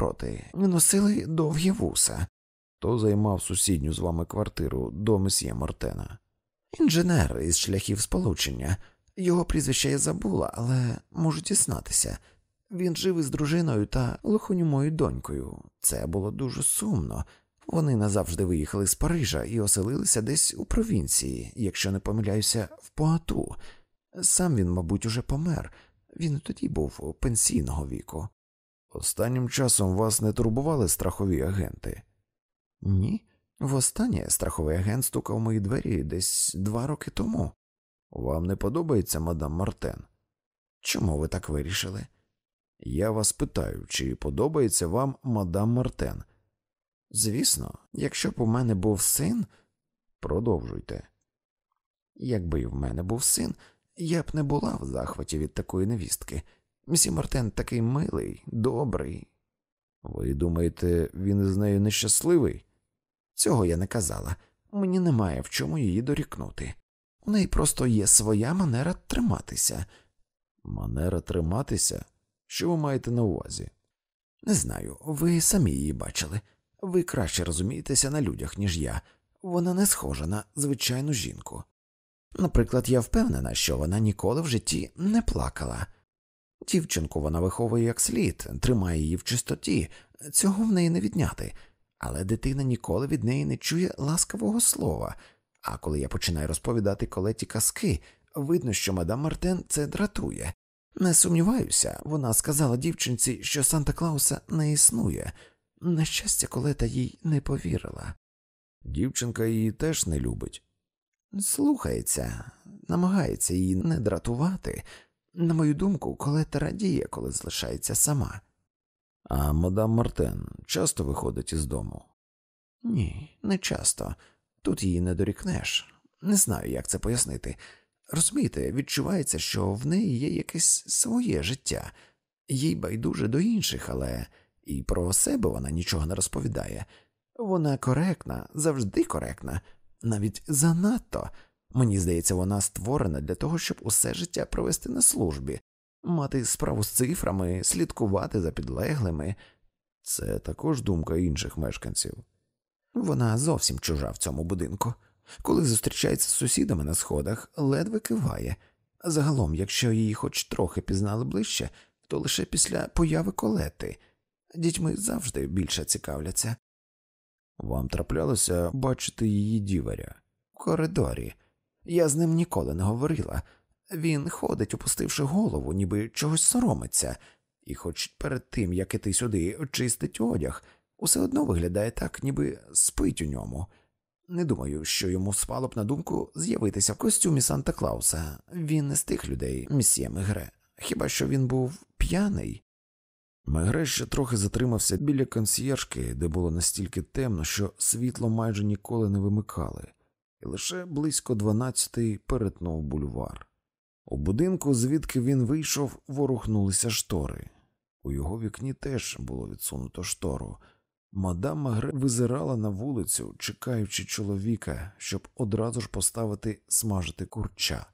навпроти, носили довгі вуса. Хто займав сусідню з вами квартиру до месьє Мартена? Інженер із шляхів сполучення. Його прізвище я забула, але можу дізнатися. Він жив із дружиною та глухонімою донькою. Це було дуже сумно. Вони назавжди виїхали з Парижа і оселилися десь у провінції, якщо не помиляюся, в Поату. Сам він, мабуть, уже помер. Він тоді був пенсійного віку. Останнім часом вас не турбували страхові агенти? Ні. Востаннє страховий агент стукав мої двері десь два роки тому. Вам не подобається мадам Мартен? Чому ви так вирішили? Я вас питаю, чи подобається вам мадам Мартен? Звісно, якщо б у мене був син, продовжуйте. Якби і в мене був син, я б не була в захваті від такої невістки. Мсі Мартен такий милий, добрий. Ви думаєте, він із нею нещасливий? Цього я не казала. Мені немає в чому її дорікнути. У неї просто є своя манера триматися. Манера триматися? Що ви маєте на увазі? Не знаю, ви самі її бачили. Ви краще розумієтеся на людях, ніж я. Вона не схожа на звичайну жінку. Наприклад, я впевнена, що вона ніколи в житті не плакала. Дівчинку вона виховує як слід, тримає її в чистоті, цього в неї не відняти, але дитина ніколи від неї не чує ласкавого слова. А коли я починаю розповідати колеті казки, видно, що мадам Мартен це дратує. Не сумніваюся, вона сказала дівчинці, що Санта Клауса не існує. На щастя, колета їй не повірила. Дівчинка її теж не любить. Слухається, намагається її не дратувати. На мою думку, колета радіє, коли залишається сама. А мадам Мартен часто виходить із дому? Ні, не часто. Тут її не дорікнеш. Не знаю, як це пояснити. Розумієте, відчувається, що в неї є якесь своє життя, їй байдуже до інших, але і про себе вона нічого не розповідає. Вона коректна, завжди коректна, навіть занадто. Мені здається, вона створена для того, щоб усе життя провести на службі, мати справу з цифрами, слідкувати за підлеглими. Це також думка інших мешканців. Вона зовсім чужа в цьому будинку. Коли зустрічається з сусідами на сходах, ледве киває. Загалом, якщо її хоч трохи пізнали ближче, то лише після появи колети. Дітьми завжди більше цікавляться. Вам траплялося бачити її діваря в коридорі. Я з ним ніколи не говорила. Він ходить, опустивши голову, ніби чогось соромиться, і, хоч перед тим, як іти сюди, очистить одяг, усе одно виглядає так, ніби спить у ньому. Не думаю, що йому спало б на думку з'явитися в костюмі Санта Клауса. Він не з тих людей, місьє Мегре. Хіба що він був п'яний? Мегре ще трохи затримався біля консьєршки, де було настільки темно, що світло майже ніколи не вимикали, і лише близько дванадцятий перетнув бульвар. У будинку, звідки він вийшов, ворухнулися штори. У його вікні теж було відсунуто штору. Мадам Магре визирала на вулицю, чекаючи чоловіка, щоб одразу ж поставити смажити курча.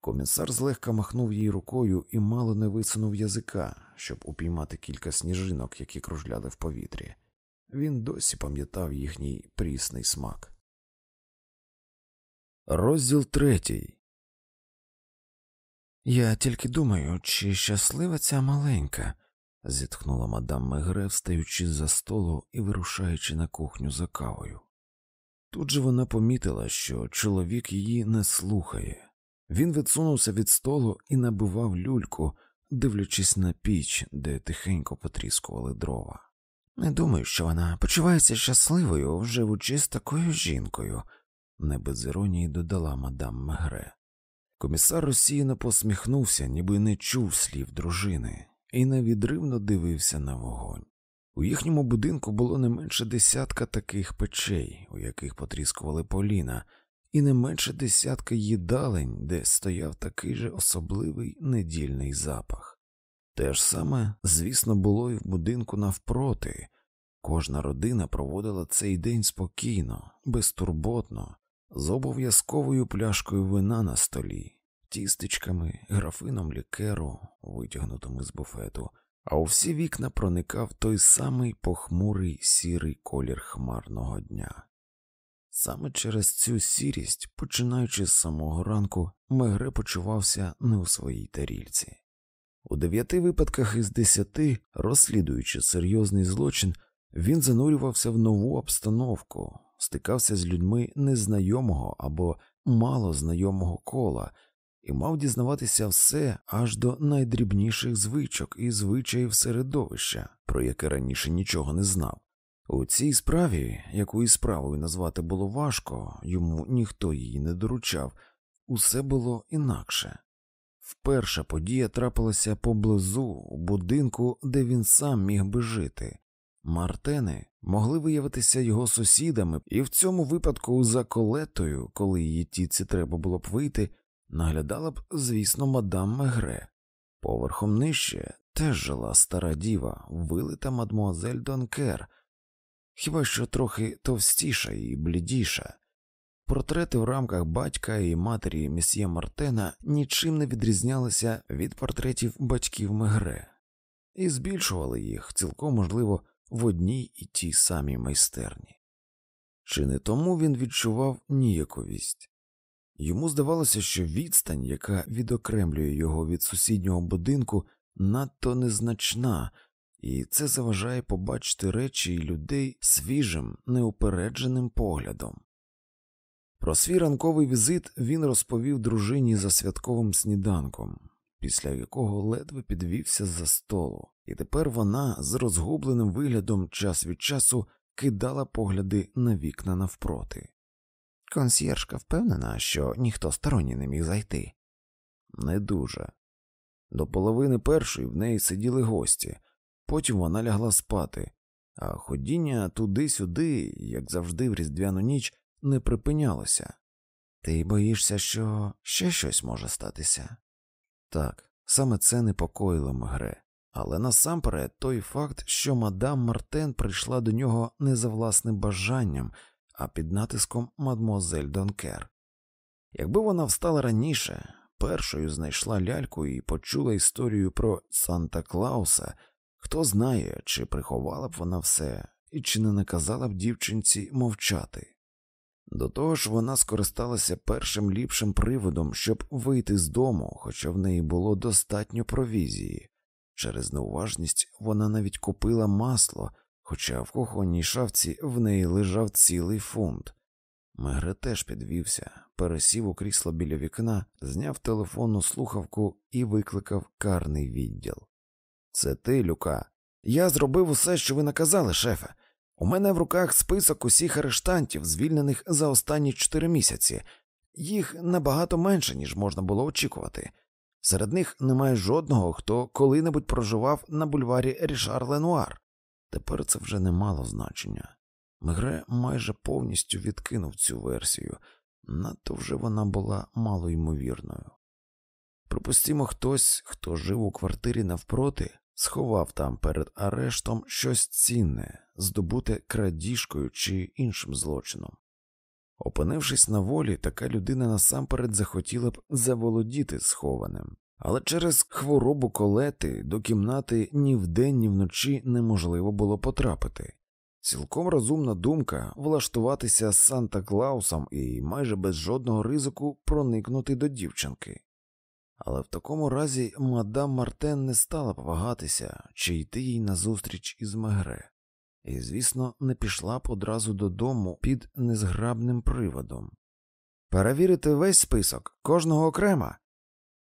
Комісар злегка махнув їй рукою і мало не висунув язика, щоб упіймати кілька сніжинок, які кружляли в повітрі. Він досі пам'ятав їхній прісний смак. Розділ третій. Я тільки думаю, чи щаслива ця маленька, зітхнула мадам Мегре, встаючи за столу і вирушаючи на кухню за кавою. Тут же вона помітила, що чоловік її не слухає. Він відсунувся від столу і набивав люльку, дивлячись на піч, де тихенько потріскували дрова. Не думаю, що вона почувається щасливою, живучи з такою жінкою, не без іронії додала мадам Мегре. Комісар розсіяно посміхнувся, ніби не чув слів дружини, і невідривно дивився на вогонь. У їхньому будинку було не менше десятка таких печей, у яких потріскували поліна, і не менше десятка їдалень, де стояв такий же особливий недільний запах. Те ж саме, звісно, було і в будинку навпроти. Кожна родина проводила цей день спокійно, безтурботно, з обов'язковою пляшкою вина на столі, тістечками, графином лікеру, витягнутими з буфету, а у всі вікна проникав той самий похмурий сірий колір хмарного дня. Саме через цю сірість, починаючи з самого ранку, Мегре почувався не у своїй тарільці. У дев'яти випадках із десяти, розслідуючи серйозний злочин, він занурювався в нову обстановку, стикався з людьми незнайомого або мало знайомого кола і мав дізнаватися все аж до найдрібніших звичок і звичаїв середовища, про яке раніше нічого не знав. У цій справі, яку і справою назвати було важко, йому ніхто її не доручав, усе було інакше. Вперша подія трапилася поблизу у будинку, де він сам міг би жити. Мартени могли виявитися його сусідами, і в цьому випадку за колетою, коли її тіці треба було б вийти, наглядала б, звісно, мадам Мегре. Поверхом нижче теж жила стара діва, вилита мадмуазель Донкер, хіба що трохи товстіша і блідіша. Портрети в рамках батька і матері місьє Мартена нічим не відрізнялися від портретів батьків Мегре, і збільшували їх цілком можливо в одній і тій самій майстерні. Чи не тому він відчував ніяковість? Йому здавалося, що відстань, яка відокремлює його від сусіднього будинку, надто незначна, і це заважає побачити речі і людей свіжим, неупередженим поглядом. Про свій ранковий візит він розповів дружині за святковим сніданком, після якого ледве підвівся за столу, і тепер вона з розгубленим виглядом час від часу кидала погляди на вікна навпроти. Консьєржка впевнена, що ніхто сторонній не міг зайти. Не дуже. До половини першої в неї сиділи гості, потім вона лягла спати, а ходіння туди-сюди, як завжди, в різдвяну ніч, не припинялося. Ти боїшся, що ще щось може статися? Так, саме це непокоїло Мегре, але насамперед той факт, що мадам Мартен прийшла до нього не за власним бажанням, а під натиском мадмозель Донкер. Якби вона встала раніше, першою знайшла ляльку і почула історію про Санта Клауса, хто знає, чи приховала б вона все, і чи не наказала б дівчинці мовчати. До того ж, вона скористалася першим ліпшим приводом, щоб вийти з дому, хоча в неї було достатньо провізії. Через неуважність вона навіть купила масло, хоча в кухонній шафці в неї лежав цілий фунт. Мегре теж підвівся, пересів у крісло біля вікна, зняв телефонну слухавку і викликав карний відділ. Це ти, Люка. Я зробив усе, що ви наказали, шефе. У мене в руках список усіх арештантів, звільнених за останні чотири місяці, їх набагато менше, ніж можна було очікувати. Серед них немає жодного, хто коли-небудь проживав на бульварі Рішар Ленуар. Тепер це вже не мало значення. Мегре майже повністю відкинув цю версію, надто вже вона була малоймовірною. Припустімо, хтось, хто жив у квартирі навпроти, сховав там перед арештом щось цінне, здобуте крадіжкою чи іншим злочином. Опинившись на волі, така людина насамперед захотіла б заволодіти схованим, але через хворобу колети до кімнати ні вдень, ні вночі неможливо було потрапити. Цілком розумна думка влаштуватися з Санта Клаусом і майже без жодного ризику проникнути до дівчинки. Але в такому разі мадам Мартен не стала б вагатися, чи йти їй назустріч із Мегре, і, звісно, не пішла б одразу додому під незграбним приводом. Перевірити весь список кожного окремо?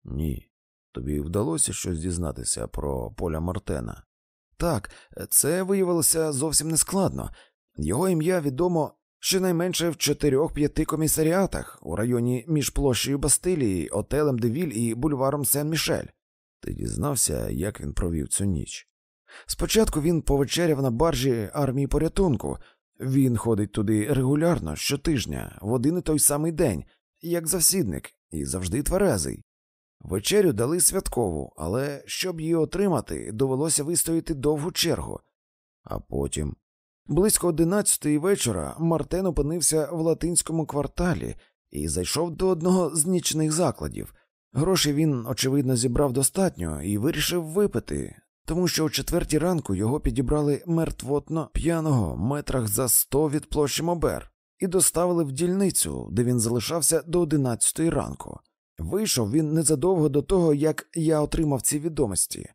Ні. Тобі вдалося щось дізнатися про поля Мартена? Так, це виявилося зовсім нескладно. Його ім'я відомо щонайменше в чотирьох-п'яти комісаріатах у районі між площею Бастилії, Отелем Девіль і бульваром Сен-Мішель. Ти дізнався, як він провів цю ніч? Спочатку він повечеряв на баржі армії порятунку. Він ходить туди регулярно щотижня, в один і той самий день, як завсідник, і завжди тверезий. Вечерю дали святкову, але щоб її отримати, довелося вистояти довгу чергу. А потім, близько одинадцятої вечора, Мартен опинився в латинському кварталі і зайшов до одного з нічних закладів. Грошей він, очевидно, зібрав достатньо і вирішив випити, тому що о четвертій ранку його підібрали мертвотно п'яного метрах за сто від площі Мобер і доставили в дільницю, де він залишався до одинадцятої ранку. Вийшов він незадовго до того, як я отримав ці відомості,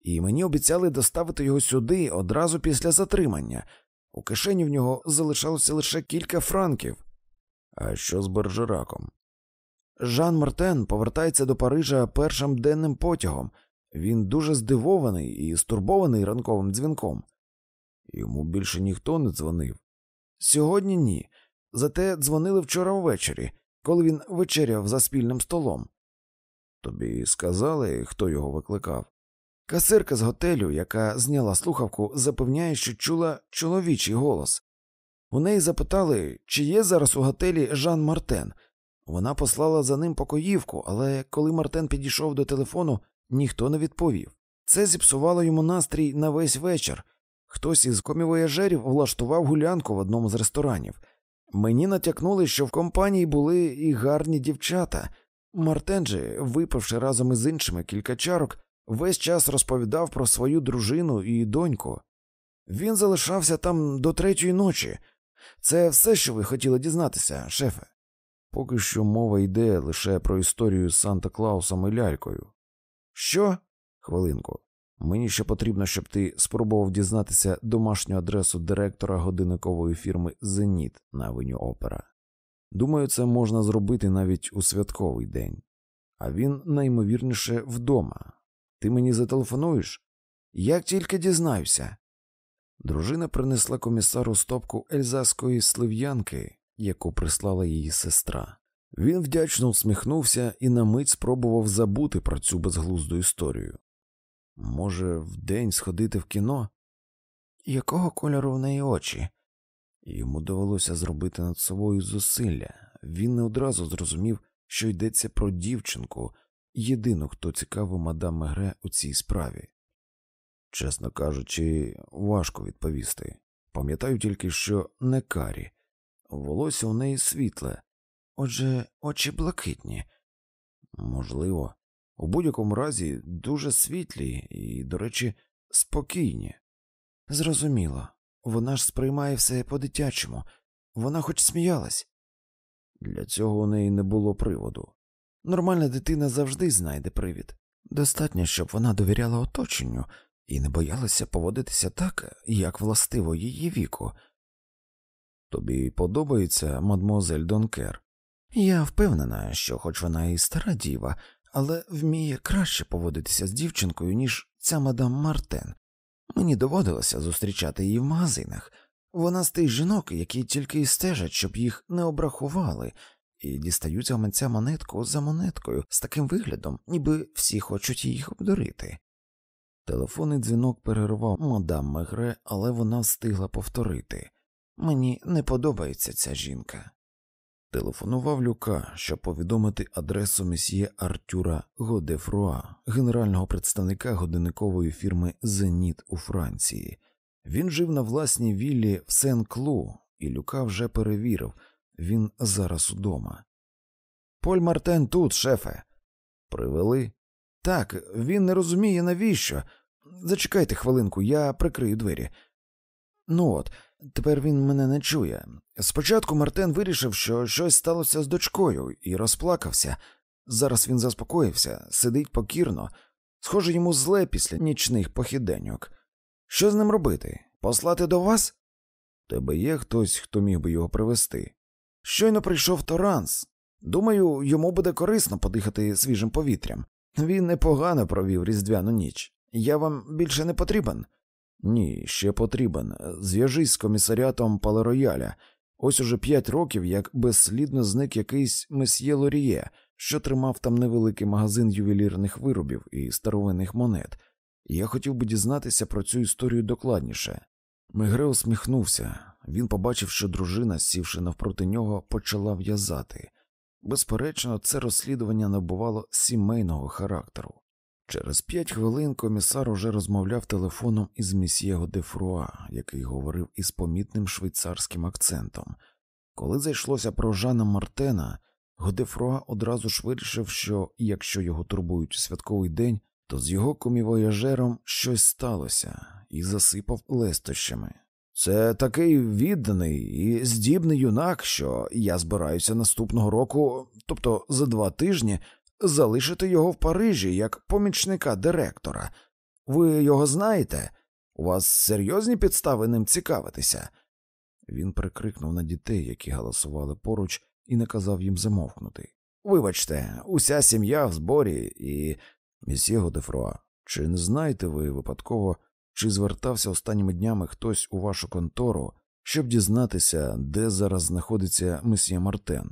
і мені обіцяли доставити його сюди одразу після затримання. У кишені в нього залишалося лише кілька франків. А що з Бержераком? Жан Мартен повертається до Парижа першим денним потягом. Він дуже здивований і стурбований ранковим дзвінком. Йому більше ніхто не дзвонив. Сьогодні ні. Зате дзвонили вчора ввечері, коли він вечеряв за спільним столом. Тобі сказали, хто його викликав? Касирка з готелю, яка зняла слухавку, запевняє, що чула чоловічий голос. У неї запитали, чи є зараз у готелі Жан Мартен. Вона послала за ним покоївку, але коли Мартен підійшов до телефону, ніхто не відповів. Це зіпсувало йому настрій на весь вечір. Хтось із комівояжерів влаштував гулянку в одному з ресторанів. Мені натякнули, що в компанії були і гарні дівчата. Мартен випивши разом із іншими кілька чарок, весь час розповідав про свою дружину і доньку. Він залишався там до третьої ночі. Це все, що ви хотіли дізнатися, шефе. Поки що мова йде лише про історію з Санта Клаусом і лялькою. Що? Хвилинку. Мені ще потрібно, щоб ти спробував дізнатися домашню адресу директора годинникової фірми Зеніт на авеню Опера. Думаю, це можна зробити навіть у святковий день, а він наймовірніше вдома. Ти мені зателефонуєш? Як тільки дізнаюся. Дружина принесла комісару стопку ельзаської слив'янки, яку прислала її сестра. Він вдячно усміхнувся і на мить спробував забути про цю безглузду історію. Може, вдень сходити в кіно? Якого кольору в неї очі? Йому довелося зробити над собою зусилля. Він не одразу зрозумів, що йдеться про дівчинку, єдину, хто цікавив мадам Мегре у цій справі. Чесно кажучи, важко відповісти. Пам'ятаю тільки, що не карі, волосся у неї світле, отже, очі блакитні. Можливо, у будь-якому разі дуже світлі і, до речі, спокійні. Зрозуміло, вона ж сприймає все по-дитячому, вона хоч сміялась. Для цього у неї не було приводу. Нормальна дитина завжди знайде привід. Достатньо, щоб вона довіряла оточенню і не боялася поводитися так, як властиво її віку. Тобі подобається мадмуазель Донкер? Я впевнена, що, хоч вона і стара діва, але вміє краще поводитися з дівчинкою, ніж ця мадам Мартен. Мені доводилося зустрічати її в магазинах. Вона з тих жінок, які тільки й стежать, щоб їх не обрахували, і дістають гаманця монетку за монеткою з таким виглядом, ніби всі хочуть їх обдурити. Телефонний дзвінок перервав мадам Мегре, але вона встигла повторити мені не подобається ця жінка. Телефонував Люка, щоб повідомити адресу месьє Артюра Годефруа, генерального представника годинникової фірми Зеніт у Франції. Він жив на власній віллі в Сен Клу, і Люка вже перевірив він зараз удома. Поль Мартен тут, шефе. Привели? Так, він не розуміє, навіщо. Зачекайте хвилинку, я прикрию двері. Ну от, тепер він мене не чує. Спочатку Мартен вирішив, що щось сталося з дочкою, і розплакався. Зараз він заспокоївся, сидить покірно, схоже, йому зле після нічних похіденьок. Що з ним робити? Послати до вас? Тебе є хтось, хто міг би його привезти? Щойно прийшов Торанс. Думаю, йому буде корисно подихати свіжим повітрям. Він непогано провів різдвяну ніч. Я вам більше не потрібен. Ні, ще потрібен. Зв'яжись з комісаріатом Палерояля. Ось уже п'ять років, як безслідно зник якийсь месьє Лоріє, що тримав там невеликий магазин ювелірних виробів і старовинних монет. Я хотів би дізнатися про цю історію докладніше. Мегре усміхнувся. Він побачив, що дружина, сівши навпроти нього, почала в'язати. Безперечно, це розслідування набувало сімейного характеру. Через п'ять хвилин комісар уже розмовляв телефоном із місьєго де Фруа, який говорив із помітним швейцарським акцентом. Коли зайшлося про Жана Мартена, Годефруа одразу ж вирішив, що якщо його турбують у святковий день, то з його комівояжером щось сталося і засипав лестощами. Це такий відданий і здібний юнак, що я збираюся наступного року, тобто за два тижні, залишити його в Парижі як помічника директора. Ви його знаєте? У вас серйозні підстави ним цікавитися? Він прикрикнув на дітей, які галасували поруч, і наказав їм замовкнути. Вибачте, уся сім'я в зборі і. Місьє Годефроа, чи не знаєте ви випадково, чи звертався останніми днями хтось у вашу контору, щоб дізнатися, де зараз знаходиться месьє Мартен?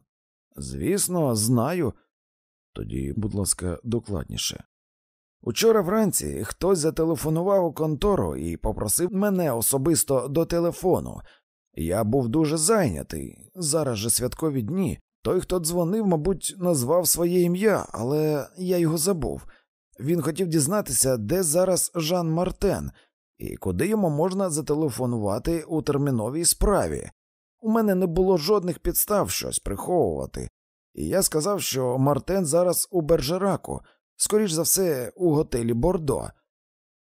Звісно, знаю. Тоді, будь ласка, докладніше. Учора вранці хтось зателефонував у контору і попросив мене особисто до телефону. Я був дуже зайнятий. Зараз же святкові дні. Той, хто дзвонив, мабуть, назвав своє ім'я, але я його забув. Він хотів дізнатися, де зараз Жан Мартен, і куди йому можна зателефонувати у терміновій справі. У мене не було жодних підстав щось приховувати, і я сказав, що Мартен зараз у Бержераку, скоріш за все, у готелі Бордо.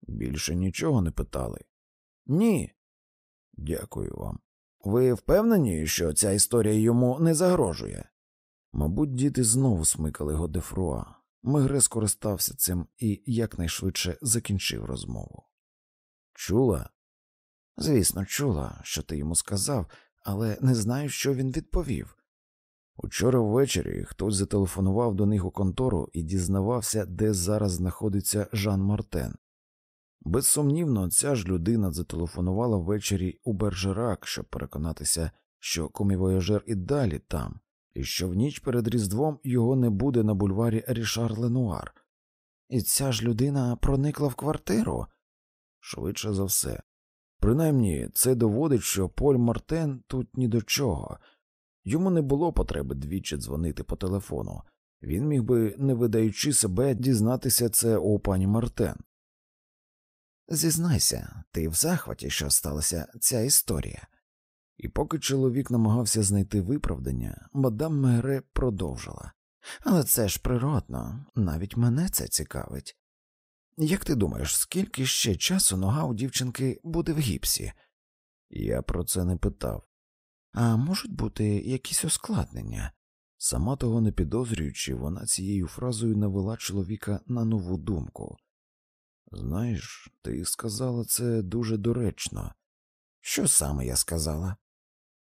Більше нічого не питали. Ні. Дякую вам. Ви впевнені, що ця історія йому не загрожує? Мабуть, діти знову смикали Годефруа. Мегре скористався цим і якнайшвидше закінчив розмову. Чула? Звісно, чула, що ти йому сказав, але не знаю, що він відповів. Учора ввечері хтось зателефонував до них у контору і дізнавався, де зараз знаходиться Жан Мартен. Безсумнівно, ця ж людина зателефонувала ввечері у Бержерак, щоб переконатися, що комівояжер і далі там, і що в ніч перед Різдвом його не буде на бульварі Рішар Ленуар. І ця ж людина проникла в квартиру швидше за все. Принаймні, це доводить, що Поль Мартен тут ні до чого. Йому не було потреби двічі дзвонити по телефону. Він міг би, не видаючи себе, дізнатися це у пані Мартен. Зізнайся, ти в захваті, що сталася ця історія. І поки чоловік намагався знайти виправдання, мадам Мегре продовжила. Але це ж природно, навіть мене це цікавить. Як ти думаєш, скільки ще часу нога у дівчинки буде в гіпсі? Я про це не питав. А можуть бути якісь ускладнення? Сама того не підозрюючи, вона цією фразою навела чоловіка на нову думку. Знаєш, ти сказала це дуже доречно. Що саме я сказала?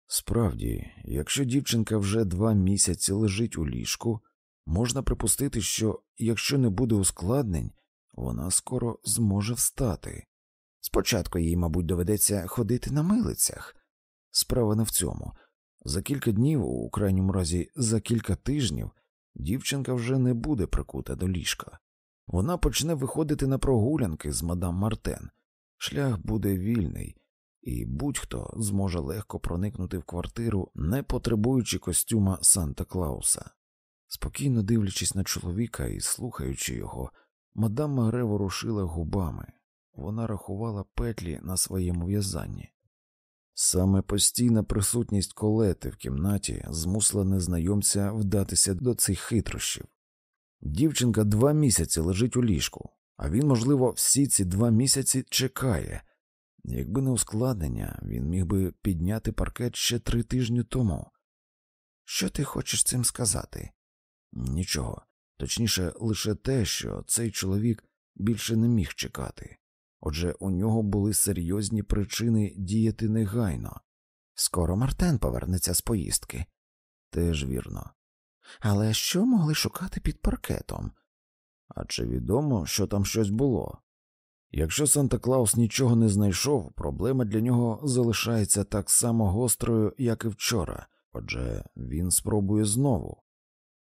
Справді, якщо дівчинка вже два місяці лежить у ліжку, можна припустити, що якщо не буде ускладнень, вона скоро зможе встати. Спочатку їй, мабуть, доведеться ходити на милицях. Справа не в цьому. За кілька днів, у крайньому разі за кілька тижнів, дівчинка вже не буде прикута до ліжка. Вона почне виходити на прогулянки з мадам Мартен. Шлях буде вільний, і будь-хто зможе легко проникнути в квартиру, не потребуючи костюма Санта Клауса. Спокійно дивлячись на чоловіка і слухаючи його, мадам Магре ворушила губами, вона рахувала петлі на своєму в'язанні. Саме постійна присутність колети в кімнаті змусила незнайомця вдатися до цих хитрощів. Дівчинка два місяці лежить у ліжку, а він, можливо, всі ці два місяці чекає. Якби не ускладнення, він міг би підняти паркет ще три тижні тому. Що ти хочеш цим сказати? Нічого, точніше, лише те, що цей чоловік більше не міг чекати. Отже, у нього були серйозні причини діяти негайно. Скоро Мартен повернеться з поїздки. Теж вірно. Але що могли шукати під паркетом? А чи відомо, що там щось було? Якщо Санта Клаус нічого не знайшов, проблема для нього залишається так само гострою, як і вчора, отже він спробує знову.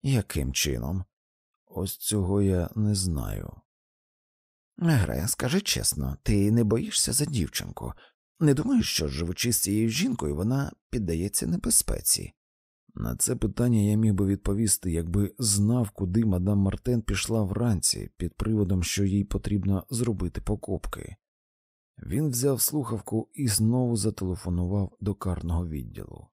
Яким чином? Ось цього я не знаю. Гре, скажи чесно, ти не боїшся за дівчинку? Не думаєш, що живучи з цією жінкою, вона піддається небезпеці? На це питання я міг би відповісти, якби знав, куди мадам Мартен пішла вранці під приводом, що їй потрібно зробити покупки. Він взяв слухавку і знову зателефонував до карного відділу.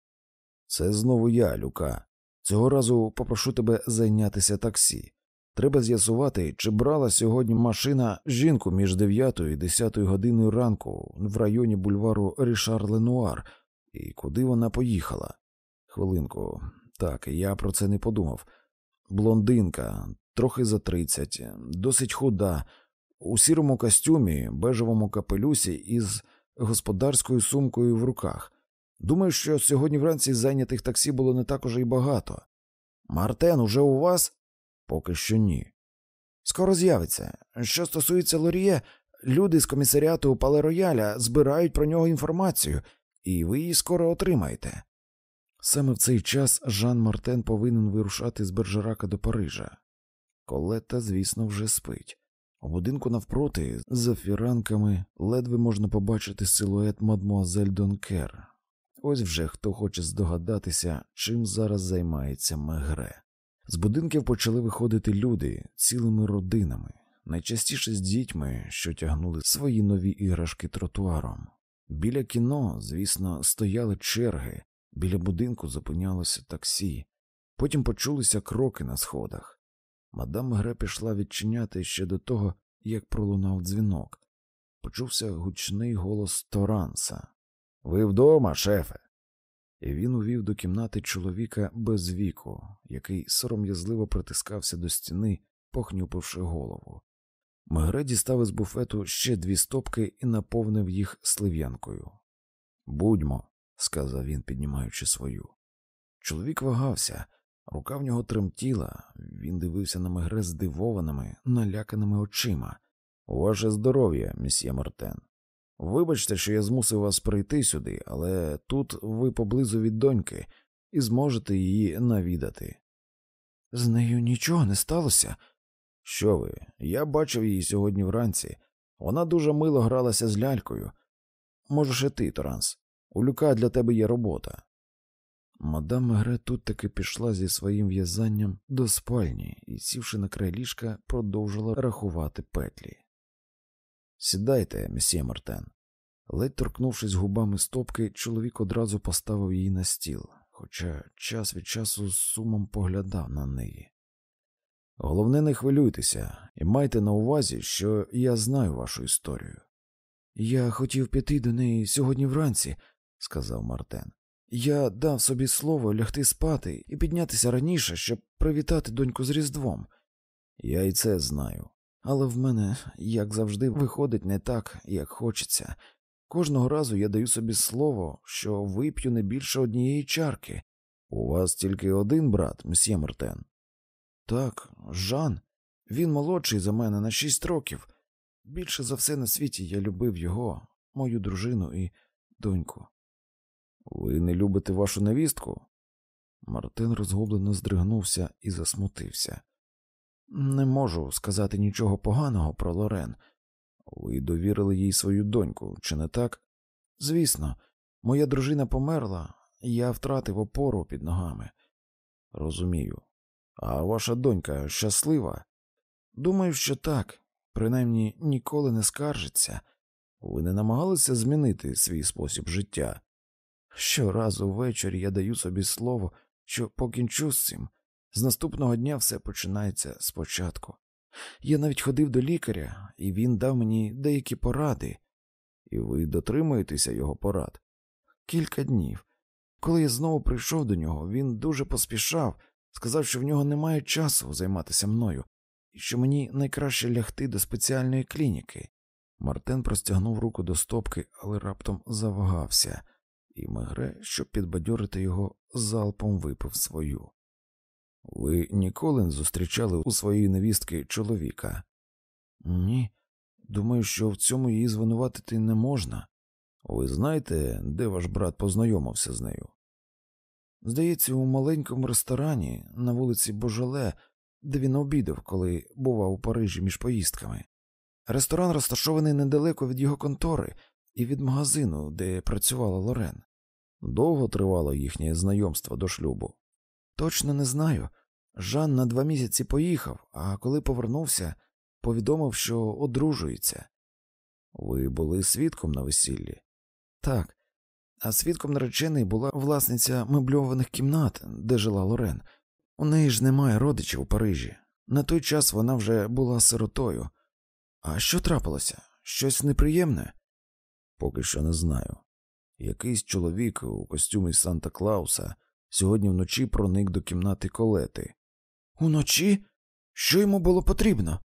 Це знову я, Люка. Цього разу попрошу тебе зайнятися таксі. Треба з'ясувати, чи брала сьогодні машина жінку між 9 і 10 годиною ранку в районі бульвару Рішар Ленуар, і куди вона поїхала. Хвилинку, так, я про це не подумав. Блондинка, трохи за тридцять, досить худа, у сірому костюмі, бежевому капелюсі із господарською сумкою в руках. Думаю, що сьогодні вранці зайнятих таксі було не так уже й багато. Мартен, уже у вас? Поки що ні. Скоро з'явиться. Що стосується Лоріє, люди з комісаріату Пале Рояля збирають про нього інформацію, і ви її скоро отримаєте. Саме в цей час Жан Мартен повинен вирушати з Бержерака до Парижа. Колета, звісно, вже спить. У будинку навпроти, за фіранками, ледве можна побачити силует мадмуазель Донкер. Ось вже хто хоче здогадатися, чим зараз займається Мегре. З будинків почали виходити люди цілими родинами, найчастіше з дітьми, що тягнули свої нові іграшки тротуаром. Біля кіно, звісно, стояли черги, біля будинку зупинялося таксі, потім почулися кроки на сходах. Мадам Гре пішла відчиняти ще до того, як пролунав дзвінок. Почувся гучний голос Торанса. Ви вдома, шефе. Він увів до кімнати чоловіка без віку, який сором'язливо притискався до стіни, похнюпивши голову. Мегре дістав із буфету ще дві стопки і наповнив їх слив'янкою. Будьмо, сказав він, піднімаючи свою. Чоловік вагався, рука в нього тремтіла, він дивився на Мегре здивованими, наляканими очима. Ваше здоров'я, місьє Мартен. Вибачте, що я змусив вас прийти сюди, але тут ви поблизу від доньки і зможете її навідати. З нею нічого не сталося. Що ви? Я бачив її сьогодні вранці. Вона дуже мило гралася з лялькою. Можеш і ти, Торанс. У люка для тебе є робота. Мадам Мегре тут таки пішла зі своїм в'язанням до спальні і, сівши на край ліжка, продовжила рахувати петлі. Сідайте, месьє Мартен. Ледь торкнувшись губами стопки, чоловік одразу поставив її на стіл, хоча час від часу з сумом поглядав на неї. Головне, не хвилюйтеся і майте на увазі, що я знаю вашу історію. Я хотів піти до неї сьогодні вранці, сказав Мартен. Я дав собі слово лягти спати і піднятися раніше, щоб привітати доньку з Різдвом. Я й це знаю. Але в мене, як завжди, виходить не так, як хочеться. Кожного разу я даю собі слово, що вип'ю не більше однієї чарки. У вас тільки один брат, мсьє Мартен. Так, Жан. Він молодший за мене на шість років. Більше за все на світі я любив його, мою дружину і доньку. Ви не любите вашу невістку? Мартин розгублено здригнувся і засмутився. Не можу сказати нічого поганого про Лорен. Ви довірили їй свою доньку, чи не так? Звісно, моя дружина померла, і я втратив опору під ногами. Розумію. А ваша донька щаслива? Думаю, що так, принаймні ніколи не скаржиться. Ви не намагалися змінити свій спосіб життя? Щоразу ввечері я даю собі слово, що покінчу з цим. З наступного дня все починається спочатку. Я навіть ходив до лікаря, і він дав мені деякі поради, і ви дотримуєтеся його порад. Кілька днів. Коли я знову прийшов до нього, він дуже поспішав, сказав, що в нього немає часу займатися мною, і що мені найкраще лягти до спеціальної клініки. Мартен простягнув руку до стопки, але раптом завагався, і Мегре, щоб підбадьорити його, залпом випив свою. Ви ніколи не зустрічали у своєї невістки чоловіка? Ні. Думаю, що в цьому її звинуватити не можна. Ви знаєте, де ваш брат познайомився з нею? Здається, у маленькому ресторані на вулиці Божоле, де він обідав, коли бував у Парижі між поїздками. Ресторан розташований недалеко від його контори і від магазину, де працювала Лорен. Довго тривало їхнє знайомство до шлюбу. Точно не знаю. Жан на два місяці поїхав, а коли повернувся, повідомив, що одружується. Ви були свідком на весіллі? Так. А свідком наречений була власниця мебльованих кімнат, де жила Лорен. У неї ж немає родичів у Парижі. На той час вона вже була сиротою. А що трапилося? Щось неприємне? Поки що не знаю. Якийсь чоловік у костюмі Санта Клауса сьогодні вночі проник до кімнати колети. Уночі? Що йому було потрібно?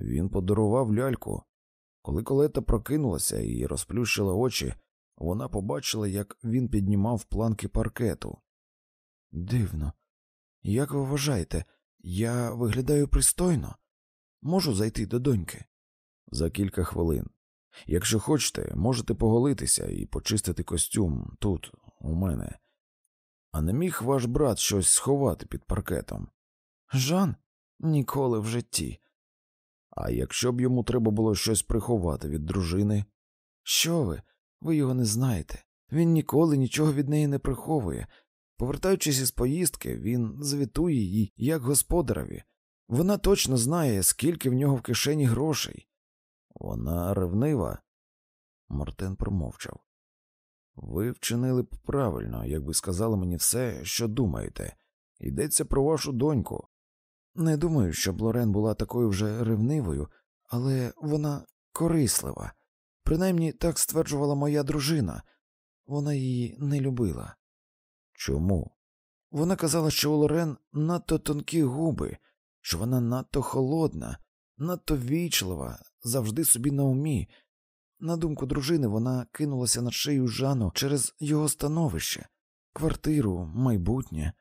Він подарував ляльку. Коли колета прокинулася і розплющила очі, вона побачила, як він піднімав планки паркету. Дивно. Як ви вважаєте, я виглядаю пристойно? Можу зайти до доньки? За кілька хвилин. Якщо хочете, можете поголитися і почистити костюм тут, у мене. А не міг ваш брат щось сховати під паркетом? Жан? Ніколи в житті. А якщо б йому треба було щось приховати від дружини? Що ви? Ви його не знаєте. Він ніколи нічого від неї не приховує. Повертаючись із поїздки, він звітує їй як господареві. Вона точно знає, скільки в нього в кишені грошей. Вона ревнива. Мартен промовчав. Ви вчинили б правильно, якби сказали мені все, що думаєте. Йдеться про вашу доньку. Не думаю, щоб Лорен була такою вже ревнивою, але вона корислива. Принаймні так стверджувала моя дружина. Вона її не любила. Чому? Вона казала, що у Лорен надто тонкі губи, що вона надто холодна, надто вічлива, завжди собі на умі. На думку дружини, вона кинулася на шию Жану через його становище, квартиру, майбутнє.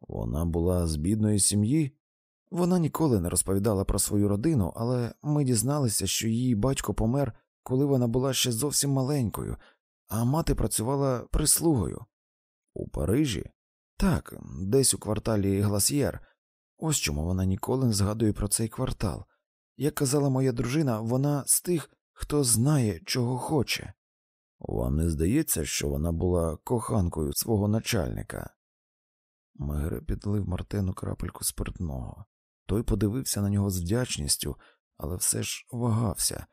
Вона була з бідної сім'ї. Вона ніколи не розповідала про свою родину, але ми дізналися, що її батько помер, коли вона була ще зовсім маленькою, а мати працювала прислугою. У Парижі? Так, десь у кварталі Гласьєр. Ось чому вона ніколи не згадує про цей квартал. Як казала моя дружина, вона з тих, хто знає, чого хоче. Вам не здається, що вона була коханкою свого начальника? Мегре підлив Мартену крапельку спиртного. Той подивився на нього з вдячністю, але все ж вагався,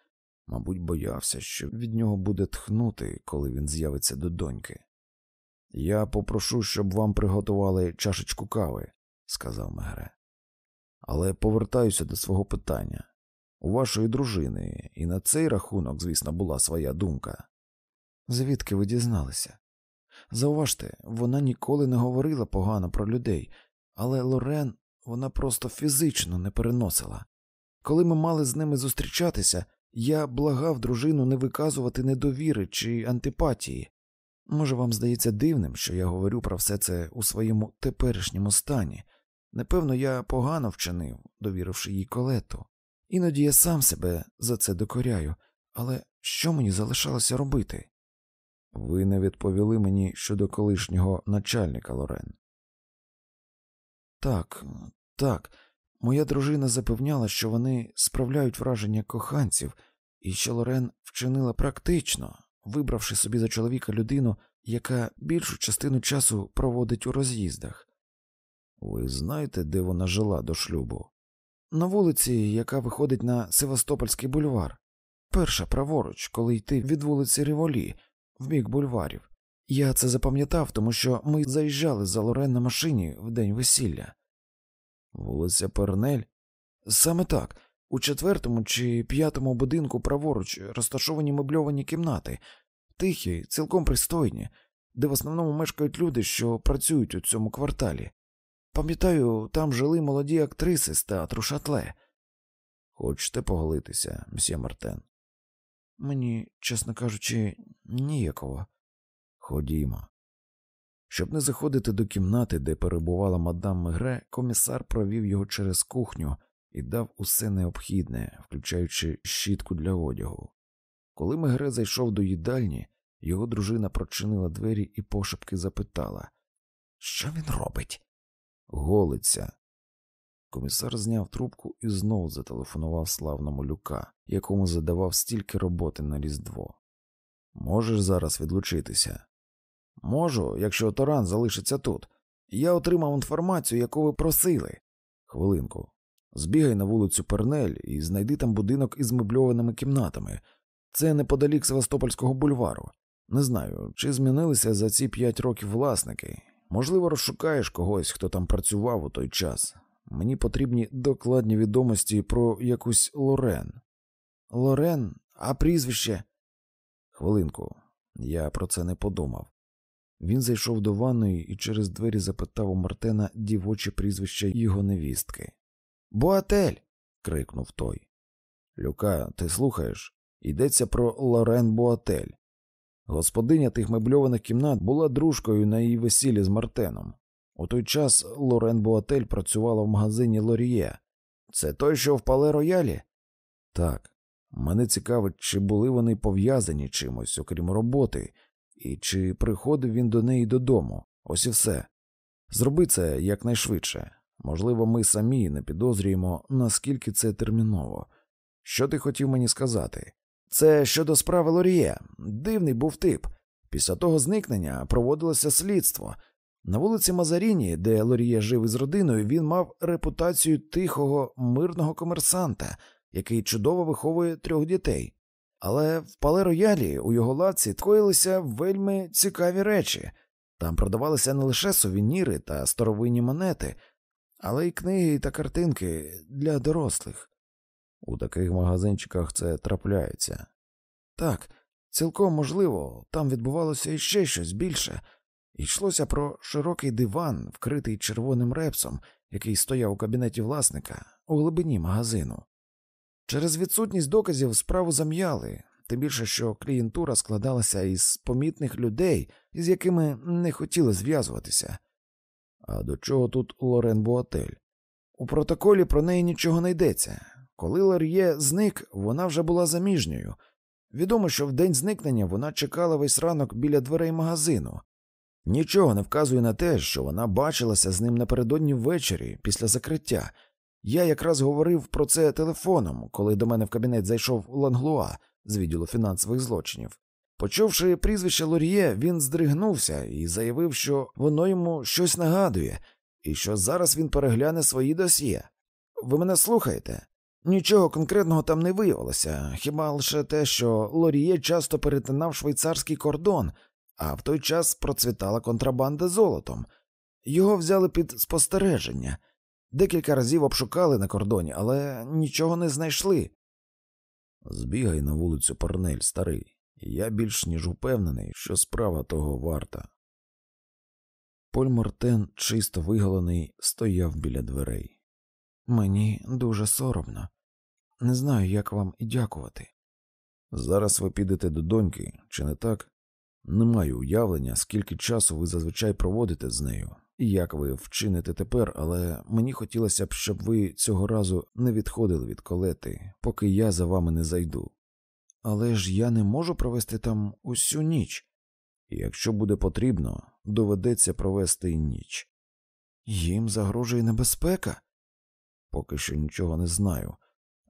мабуть, боявся, що від нього буде тхнути, коли він з'явиться до доньки. Я попрошу, щоб вам приготували чашечку кави, сказав Мегре. Але повертаюся до свого питання. У вашої дружини і на цей рахунок, звісно, була своя думка. Звідки ви дізналися? Зауважте, вона ніколи не говорила погано про людей, але Лорен вона просто фізично не переносила. Коли ми мали з ними зустрічатися, я благав дружину не виказувати недовіри чи антипатії. Може, вам здається дивним, що я говорю про все це у своєму теперішньому стані. Напевно, я погано вчинив, довіривши їй колету. Іноді я сам себе за це докоряю, але що мені залишалося робити? Ви не відповіли мені щодо колишнього начальника Лорен. Так, так, моя дружина запевняла, що вони справляють враження коханців, і що Лорен вчинила практично, вибравши собі за чоловіка людину, яка більшу частину часу проводить у роз'їздах. Ви знаєте, де вона жила до шлюбу? На вулиці, яка виходить на Севастопольський бульвар, перша праворуч, коли йти від вулиці Ріволі, в бік бульварів. Я це запам'ятав, тому що ми заїжджали за Лорен на машині в день весілля. Вулиця Пернель? Саме так. У четвертому чи п'ятому будинку праворуч розташовані мебльовані кімнати, тихі, цілком пристойні, де в основному мешкають люди, що працюють у цьому кварталі. Пам'ятаю, там жили молоді актриси з театру шатле. Хочете поголитися, мсьє Мартен? Мені, чесно кажучи, ніякого. Ходімо. Щоб не заходити до кімнати, де перебувала мадам Мегре, комісар провів його через кухню і дав усе необхідне, включаючи щітку для одягу. Коли Мегре зайшов до їдальні, його дружина прочинила двері і пошепки запитала Що він робить? Голиться. Комісар зняв трубку і знову зателефонував славному люка, якому задавав стільки роботи на Різдво. Можеш зараз відлучитися? Можу, якщо Торан залишиться тут. Я отримав інформацію, яку ви просили. Хвилинку. Збігай на вулицю Пернель і знайди там будинок із мебльованими кімнатами. Це неподалік Севастопольського бульвару. Не знаю, чи змінилися за ці п'ять років власники. Можливо, розшукаєш когось, хто там працював у той час. Мені потрібні докладні відомості про якусь Лорен. Лорен, а прізвище? Хвилинку, я про це не подумав. Він зайшов до ванної і через двері запитав у Мартена дівоче прізвище його невістки. Буатель. крикнув той. Люка, ти слухаєш? Йдеться про Лорен Буатель. Господиня тих мебльованих кімнат була дружкою на її весіллі з Мартеном. У той час Лорен Буатель працювала в магазині Лоріє. Це той, що в пале роялі? Так. Мене цікавить, чи були вони пов'язані чимось, окрім роботи, і чи приходив він до неї додому. Ось і все. Зроби це якнайшвидше. Можливо, ми самі не підозрюємо, наскільки це терміново. Що ти хотів мені сказати? Це щодо справи Лоріє. Дивний був тип. Після того зникнення проводилося слідство. На вулиці Мазаріні, де Лоріє жив із родиною, він мав репутацію тихого, мирного комерсанта, який чудово виховує трьох дітей. Але в пале роялі у його лавці ткоїлися вельми цікаві речі. Там продавалися не лише сувеніри та старовинні монети, але й книги та картинки для дорослих. У таких магазинчиках це трапляється. Так, цілком можливо, там відбувалося іще щось більше. Йшлося про широкий диван, вкритий червоним репсом, який стояв у кабінеті власника у глибині магазину. Через відсутність доказів справу зам'яли, тим більше, що клієнтура складалася із помітних людей, із якими не хотіли зв'язуватися. А до чого тут Лорен Буатель? У протоколі про неї нічого не йдеться. Коли Лар'є зник, вона вже була заміжньою. Відомо, що в день зникнення вона чекала весь ранок біля дверей магазину. Нічого не вказує на те, що вона бачилася з ним напередодні ввечері після закриття. Я якраз говорив про це телефоном, коли до мене в кабінет зайшов Ланглуа з відділу фінансових злочинів. Почувши прізвище Лоріє, він здригнувся і заявив, що воно йому щось нагадує, і що зараз він перегляне свої досьє. Ви мене слухаєте? Нічого конкретного там не виявилося, хіба лише те, що Лоріє часто перетинав швейцарський кордон, а в той час процвітала контрабанда золотом. Його взяли під спостереження. Декілька разів обшукали на кордоні, але нічого не знайшли. Збігай на вулицю Парнель, старий, я більш ніж упевнений, що справа того варта. Поль Мартен, чисто виголений, стояв біля дверей. Мені дуже соромно. Не знаю, як вам і дякувати. Зараз ви підете до доньки, чи не так? Не маю уявлення, скільки часу ви зазвичай проводите з нею, і як ви вчините тепер, але мені хотілося б, щоб ви цього разу не відходили від колети, поки я за вами не зайду. Але ж я не можу провести там усю ніч. Якщо буде потрібно, доведеться провести і ніч. Їм загрожує небезпека? Поки що нічого не знаю,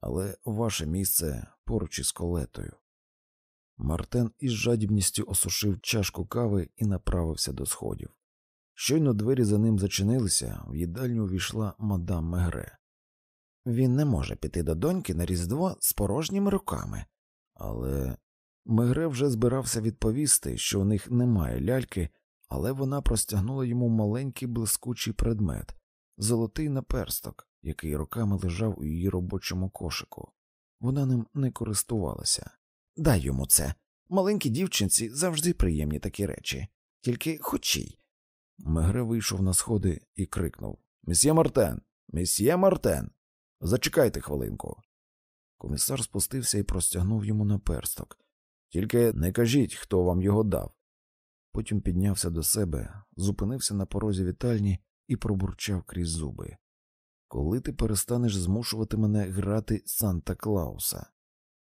але ваше місце поруч із колетою. Мартен із жадібністю осушив чашку кави і направився до сходів. Щойно двері за ним зачинилися, в їдальню увійшла мадам Мегре. Він не може піти до доньки на Різдво з порожніми руками. Але Мегре вже збирався відповісти, що у них немає ляльки, але вона простягнула йому маленький блискучий предмет золотий наперсток, який роками лежав у її робочому кошику. Вона ним не користувалася. Дай йому це. Маленькій дівчинці завжди приємні такі речі, тільки хочій. Мегре вийшов на сходи і крикнув Месьє Мартен, месьє Мартен, зачекайте хвилинку. Комісар спустився і простягнув йому наперсток. Тільки не кажіть, хто вам його дав. Потім піднявся до себе, зупинився на порозі вітальні і пробурчав крізь зуби. Коли ти перестанеш змушувати мене грати Санта Клауса?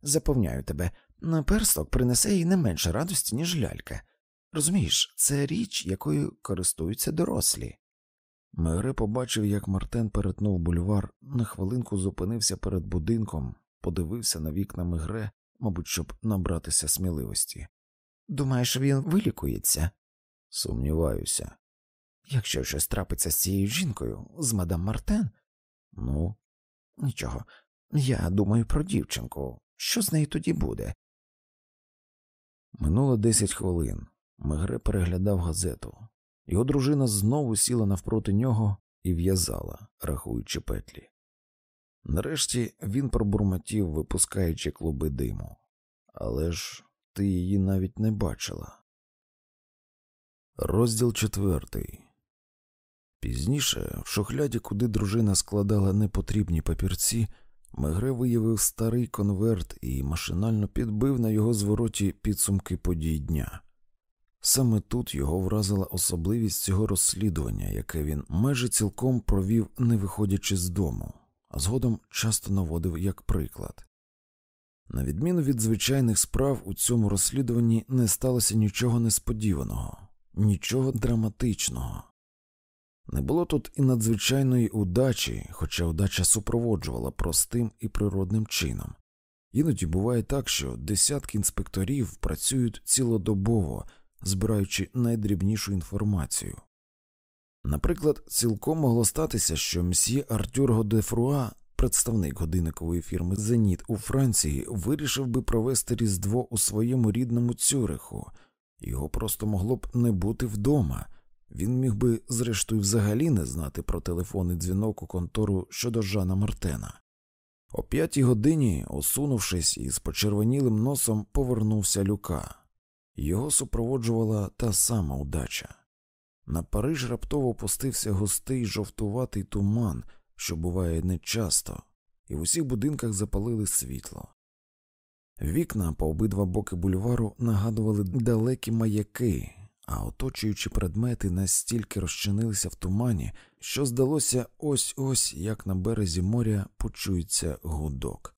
Запевняю тебе, наперсток принесе їй не менше радості, ніж лялька. Розумієш, це річ, якою користуються дорослі. Мегре побачив, як Мартен перетнув бульвар, на хвилинку зупинився перед будинком, подивився на вікна Мегре, мабуть, щоб набратися сміливості. Думаєш, він вилікується? Сумніваюся. Якщо щось трапиться з цією жінкою, з мадам Мартен, ну, нічого. Я думаю про дівчинку. Що з нею тоді буде? Минуло десять хвилин. Мегре переглядав газету. Його дружина знову сіла навпроти нього і в'язала, рахуючи петлі. Нарешті він пробурмотів, випускаючи клуби диму. Але ж ти її навіть не бачила. Розділ четвертий. Пізніше, в шухляді, куди дружина складала непотрібні папірці, Мегре виявив старий конверт і машинально підбив на його звороті підсумки подій дня. Саме тут його вразила особливість цього розслідування, яке він майже цілком провів, не виходячи з дому, а згодом часто наводив як приклад. На відміну від звичайних справ, у цьому розслідуванні не сталося нічого несподіваного, нічого драматичного. Не було тут і надзвичайної удачі, хоча удача супроводжувала простим і природним чином. Іноді буває так, що десятки інспекторів працюють цілодобово, збираючи найдрібнішу інформацію. Наприклад, цілком могло статися, що мсьє Артюр Годефруа, представник годинникової фірми Зеніт у Франції, вирішив би провести Різдво у своєму рідному Цюриху, його просто могло б не бути вдома. Він міг би, зрештою, взагалі не знати про телефонний дзвінок у контору щодо Жана Мартена. О п'ятій годині, осунувшись і з почервонілим носом, повернувся Люка. Його супроводжувала та сама удача. На Париж раптово опустився густий жовтуватий туман, що буває нечасто, і в усіх будинках запалили світло. Вікна по обидва боки бульвару нагадували далекі маяки, а оточуючі предмети настільки розчинилися в тумані, що здалося ось ось як на березі моря почується гудок.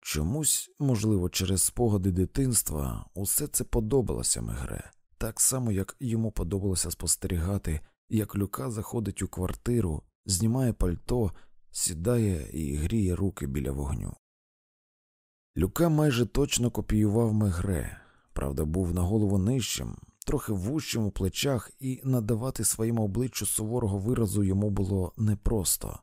Чомусь, можливо, через спогади дитинства, усе це подобалося Мегре, так само як йому подобалося спостерігати, як Люка заходить у квартиру, знімає пальто, сідає і гріє руки біля вогню. Люка майже точно копіював Мегре, правда, був на голову нижчим, трохи вущим у плечах, і надавати своєму обличчю суворого виразу йому було непросто.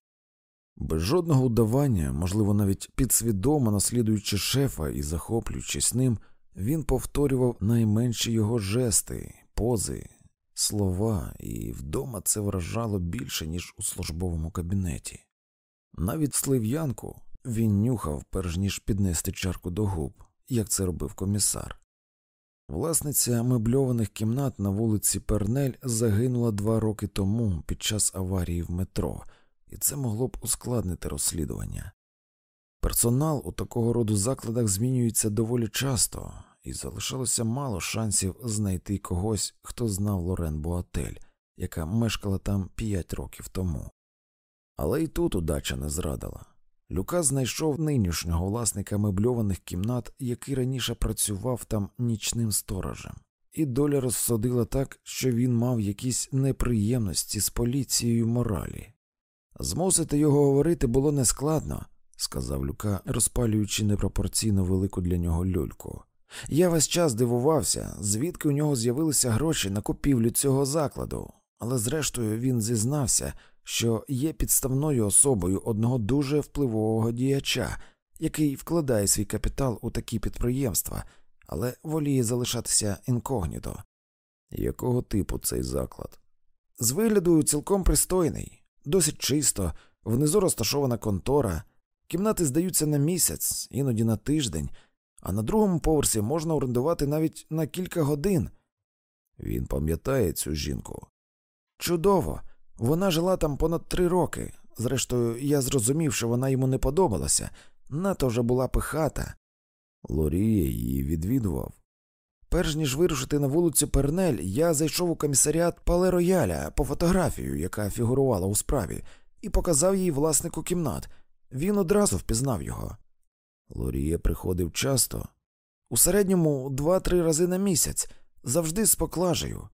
Без жодного удавання, можливо, навіть підсвідомо наслідуючи шефа і захоплюючись ним, він повторював найменші його жести, пози, слова, і вдома це вражало більше, ніж у службовому кабінеті. Навіть слив'янку він нюхав, перш ніж піднести чарку до губ, як це робив комісар. Власниця мебльованих кімнат на вулиці Пернель загинула два роки тому під час аварії в метро, і це могло б ускладнити розслідування. Персонал у такого роду закладах змінюється доволі часто, і залишалося мало шансів знайти когось, хто знав Лорен Буатель, яка мешкала там п'ять років тому. Але і тут удача не зрадила. Люка знайшов нинішнього власника мебльованих кімнат, який раніше працював там нічним сторожем, і доля розсудила так, що він мав якісь неприємності з поліцією моралі. Змусити його говорити було нескладно, сказав Люка, розпалюючи непропорційно велику для нього люльку. Я весь час дивувався, звідки у нього з'явилися гроші на купівлю цього закладу, але зрештою він зізнався, що є підставною особою одного дуже впливового діяча, який вкладає свій капітал у такі підприємства, але воліє залишатися інкогніто. Якого типу цей заклад? З вигляду цілком пристойний, досить чисто, внизу розташована контора, кімнати здаються на місяць, іноді на тиждень, а на другому поверсі можна орендувати навіть на кілька годин. Він пам'ятає цю жінку. Чудово. Вона жила там понад три роки. Зрештою, я зрозумів, що вона йому не подобалася, нато вже була пихата. Лорія її відвідував. Перш ніж вирушити на вулицю Пернель, я зайшов у комісаріат Пале Рояля по фотографію, яка фігурувала у справі, і показав їй власнику кімнат. Він одразу впізнав його. Лорія приходив часто, у середньому два-три рази на місяць, завжди з поклажею.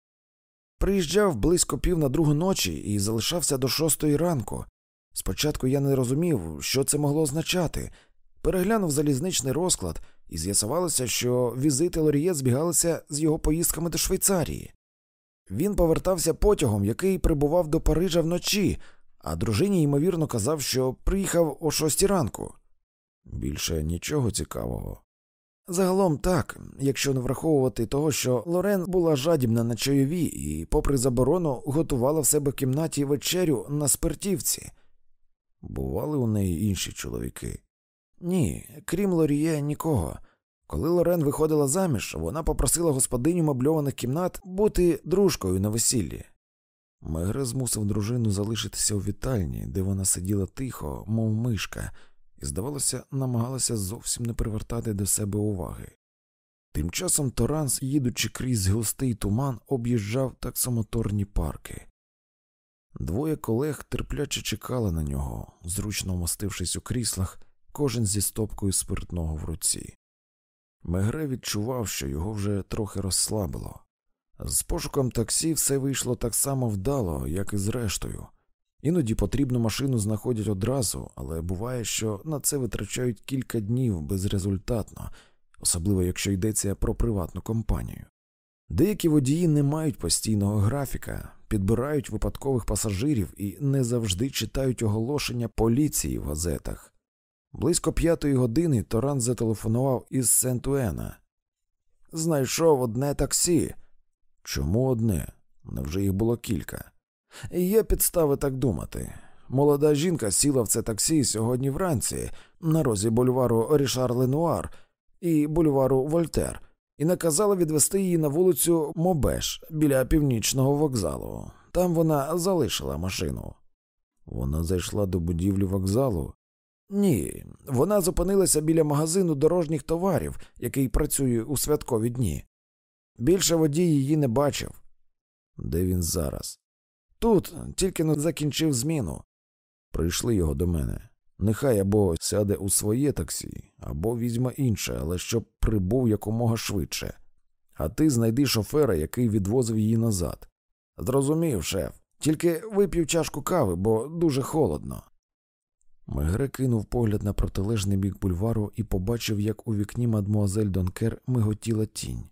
Приїжджав близько пів на другу ночі і залишався до шостої ранку. Спочатку я не розумів, що це могло означати. Переглянув залізничний розклад, і з'ясувалося, що візити Лоріє збігалися з його поїздками до Швейцарії. Він повертався потягом, який прибував до Парижа вночі, а дружині ймовірно казав, що приїхав о шостій ранку. Більше нічого цікавого. Загалом так, якщо не враховувати того, що Лорен була жадібна на чайові і, попри заборону, готувала в себе в кімнаті вечерю на спиртівці. Бували у неї інші чоловіки? Ні, крім Лоріє, нікого. Коли Лорен виходила заміж, вона попросила господиню мебльованих кімнат бути дружкою на весіллі. Мегре змусив дружину залишитися у вітальні, де вона сиділа тихо, мов мишка, і, здавалося, намагалася зовсім не привертати до себе уваги. Тим часом Торанс, їдучи крізь густий туман, об'їжджав таксомоторні парки. Двоє колег терпляче чекали на нього, зручно вмостившись у кріслах, кожен зі стопкою спиртного в руці. Мегре відчував, що його вже трохи розслабило. З пошуком таксі все вийшло так само вдало, як і з рештою. Іноді потрібну машину знаходять одразу, але буває, що на це витрачають кілька днів безрезультатно, особливо якщо йдеться про приватну компанію. Деякі водії не мають постійного графіка, підбирають випадкових пасажирів і не завжди читають оголошення поліції в газетах. Близько п'ятої години Торан зателефонував із Сент-Уена. Знайшов одне таксі. Чому одне? Невже їх було кілька? Є підстави так думати. Молода жінка сіла в це таксі сьогодні вранці на розі бульвару Рішар Ленуар і бульвару Вольтер, і наказала відвести її на вулицю Мобеш біля північного вокзалу. Там вона залишила машину. Вона зайшла до будівлі вокзалу. Ні, вона зупинилася біля магазину дорожніх товарів, який працює у святкові дні. Більше водій її не бачив. Де він зараз? Тут тільки не закінчив зміну. Прийшли його до мене. Нехай або сяде у своє таксі, або візьме інше, але щоб прибув якомога швидше. А ти знайди шофера, який відвозив її назад. Зрозумів, шеф. Тільки вип'ю чашку кави, бо дуже холодно. Мегре кинув погляд на протилежний бік бульвару і побачив, як у вікні мадмуазель Донкер миготіла тінь.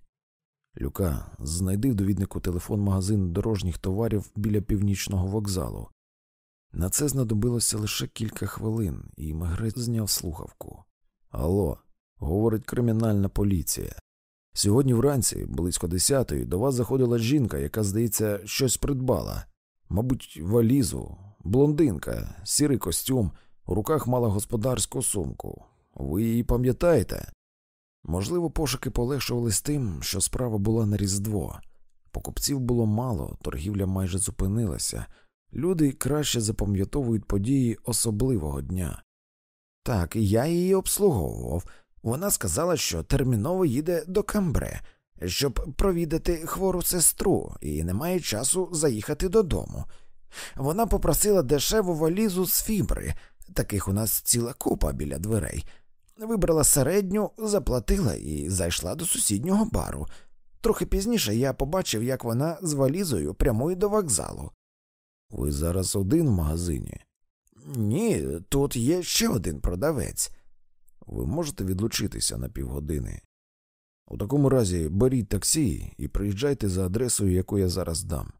Люка, знайди в довіднику телефон магазину дорожніх товарів біля північного вокзалу. На це знадобилося лише кілька хвилин, і Мегре зняв слухавку. Алло, говорить кримінальна поліція. Сьогодні вранці, близько десятої, до вас заходила жінка, яка, здається, щось придбала. Мабуть, валізу, блондинка, сірий костюм, у руках мала господарську сумку. Ви її пам'ятаєте? Можливо, пошуки полегшувались тим, що справа була на Різдво. Покупців було мало, торгівля майже зупинилася. Люди краще запам'ятовують події особливого дня. Так, я її обслуговував. Вона сказала, що терміново їде до Камбре, щоб провідати хвору сестру, і не має часу заїхати додому. Вона попросила дешеву валізу з фібри, таких у нас ціла купа біля дверей. Вибрала середню, заплатила і зайшла до сусіднього бару. Трохи пізніше я побачив, як вона з валізою прямує до вокзалу. Ви зараз один в магазині? Ні, тут є ще один продавець. Ви можете відлучитися на півгодини. У такому разі беріть таксі і приїжджайте за адресою, яку я зараз дам.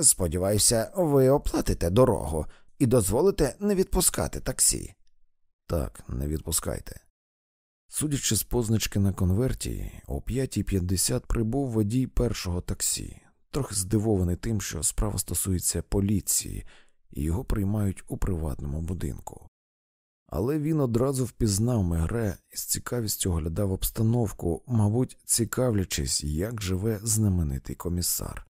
Сподіваюся, ви оплатите дорогу і дозволите не відпускати таксі. Так, не відпускайте. Судячи з позначки на конверті, о 5.50 прибув водій першого таксі, трохи здивований тим, що справа стосується поліції, і його приймають у приватному будинку. Але він одразу впізнав Мегре і з цікавістю оглядав обстановку, мабуть, цікавлячись, як живе знаменитий комісар.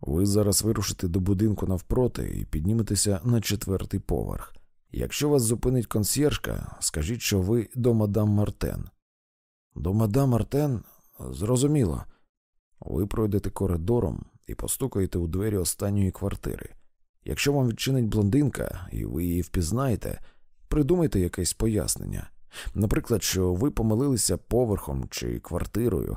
Ви зараз вирушите до будинку навпроти і підніметеся на четвертий поверх. Якщо вас зупинить консьєржка, скажіть, що ви до мадам Мартен. До мадам Мартен зрозуміло. Ви пройдете коридором і постукаєте у двері останньої квартири. Якщо вам відчинить блондинка і ви її впізнаєте, придумайте якесь пояснення. Наприклад, що ви помилилися поверхом чи квартирою.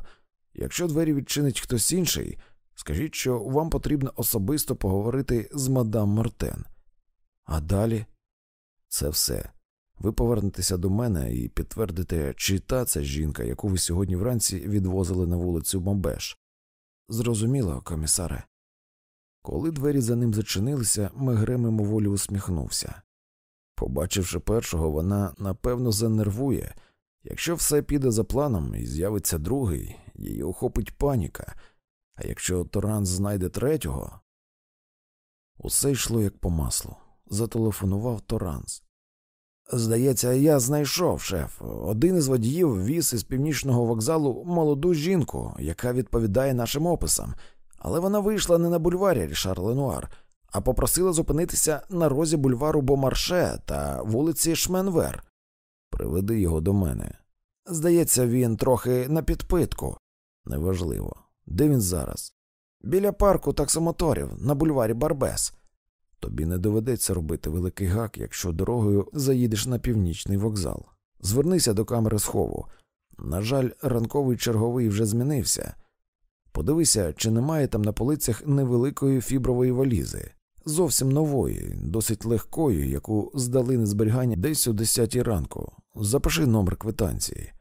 Якщо двері відчинить хтось інший, скажіть, що вам потрібно особисто поговорити з мадам Мартен. А далі. Це все. Ви повернетеся до мене і підтвердите, чи та це жінка, яку ви сьогодні вранці відвозили на вулицю Мобеш. Зрозуміло, комісаре. Коли двері за ним зачинилися, Мегре мимоволі усміхнувся. Побачивши першого, вона напевно занервує, Якщо все піде за планом і з'явиться другий, її охопить паніка, а якщо Торанс знайде третього. Усе йшло як по маслу. Зателефонував Торанс. Здається, я знайшов шеф. Один із водіїв віз із північного вокзалу молоду жінку, яка відповідає нашим описам, але вона вийшла не на бульварі Рішар Ленуар, а попросила зупинитися на розі бульвару Бомарше та вулиці Шменвер. Приведи його до мене. Здається, він трохи на підпитку. Неважливо. Де він зараз? Біля парку таксомоторів на бульварі Барбес. Тобі не доведеться робити великий гак, якщо дорогою заїдеш на північний вокзал. Звернися до камери схову. На жаль, ранковий черговий вже змінився. Подивися, чи немає там на полицях невеликої фібрової валізи, зовсім нової, досить легкої, яку здали на зберігання десь о 10 ранку. Запиши номер квитанції.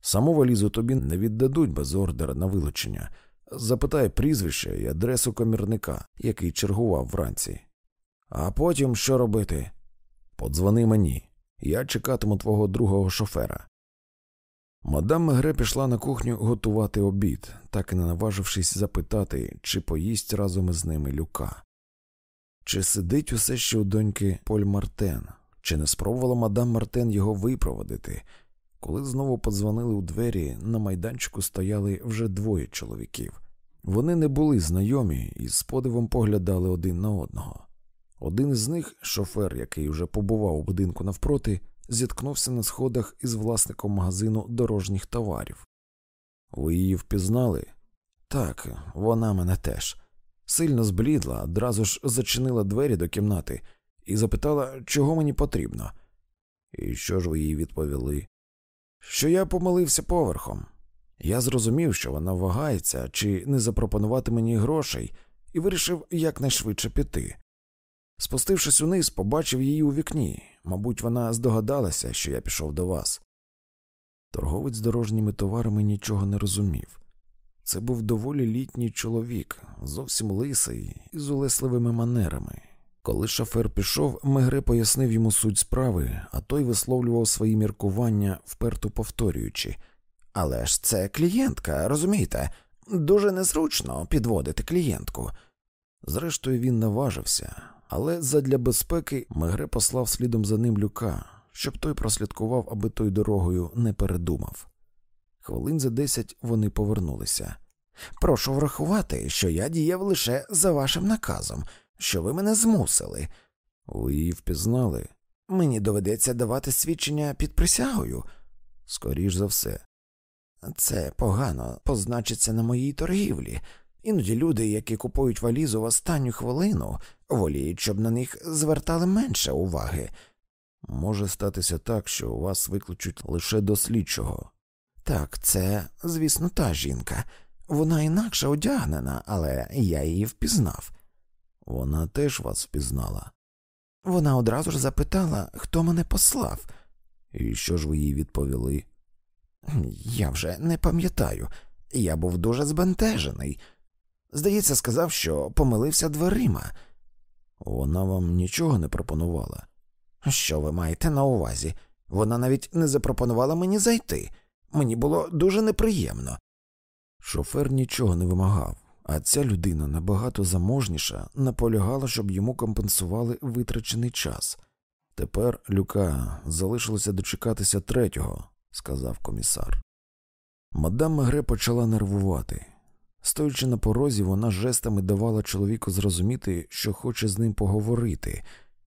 Саму валізу тобі не віддадуть без ордера на вилучення. Запитай прізвище і адресу комірника, який чергував вранці. А потім що робити? Подзвони мені. Я чекатиму твого другого шофера. Мадам Мегре пішла на кухню готувати обід, так і не наважившись запитати, чи поїсть разом із ними люка. Чи сидить усе ще у доньки Поль Мартен, чи не спробувала мадам Мартен його випроводити? Коли знову подзвонили у двері, на майданчику стояли вже двоє чоловіків. Вони не були знайомі і з подивом поглядали один на одного. Один із них, шофер, який вже побував у будинку навпроти, зіткнувся на сходах із власником магазину дорожніх товарів. Ви її впізнали? Так, вона мене теж. Сильно зблідла, одразу ж зачинила двері до кімнати і запитала, чого мені потрібно. І що ж ви їй відповіли? Що я помилився поверхом. Я зрозумів, що вона вагається чи не запропонувати мені грошей, і вирішив якнайшвидше піти. Спустившись униз, побачив її у вікні. Мабуть, вона здогадалася, що я пішов до вас. Торговець з дорожніми товарами нічого не розумів. Це був доволі літній чоловік, зовсім лисий і з улесливими манерами. Коли шофер пішов, Мегре пояснив йому суть справи, а той висловлював свої міркування, вперто повторюючи Але ж це клієнтка, розумієте? Дуже незручно підводити клієнтку. Зрештою, він наважився, але задля безпеки Мегре послав слідом за ним люка, щоб той прослідкував, аби той дорогою не передумав. Хвилин за десять вони повернулися. Прошу врахувати, що я діяв лише за вашим наказом, що ви мене змусили. Ви її впізнали. Мені доведеться давати свідчення під присягою. Скоріш за все. Це погано позначиться на моїй торгівлі. Іноді люди, які купують валізу в останню хвилину, воліють, щоб на них звертали менше уваги. Може статися так, що у вас викличуть лише до слідчого. Так, це, звісно, та жінка. Вона інакше одягнена, але я її впізнав. Вона теж вас впізнала. Вона одразу ж запитала, хто мене послав. І що ж ви їй відповіли? Я вже не пам'ятаю. Я був дуже збентежений. Здається, сказав, що помилився дверима. Вона вам нічого не пропонувала. Що ви маєте на увазі? Вона навіть не запропонувала мені зайти. Мені було дуже неприємно. Шофер нічого не вимагав, а ця людина набагато заможніша наполягала, щоб йому компенсували витрачений час. Тепер Люка залишилося дочекатися третього, сказав комісар. Мадам Мегре почала нервувати. Стоючи на порозі, вона жестами давала чоловіку зрозуміти, що хоче з ним поговорити,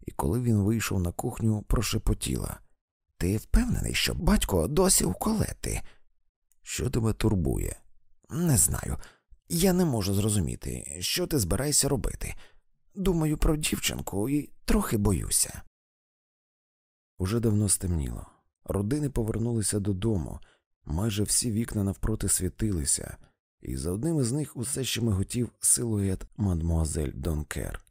і коли він вийшов на кухню, прошепотіла Ти впевнений, що батько досі у колети? Що тебе турбує? Не знаю. Я не можу зрозуміти, що ти збираєшся робити. Думаю про дівчинку і трохи боюся. Уже давно стемніло. Родини повернулися додому, майже всі вікна навпроти світилися і за одним із них усе ще миготів силует мадмуазель Донкер.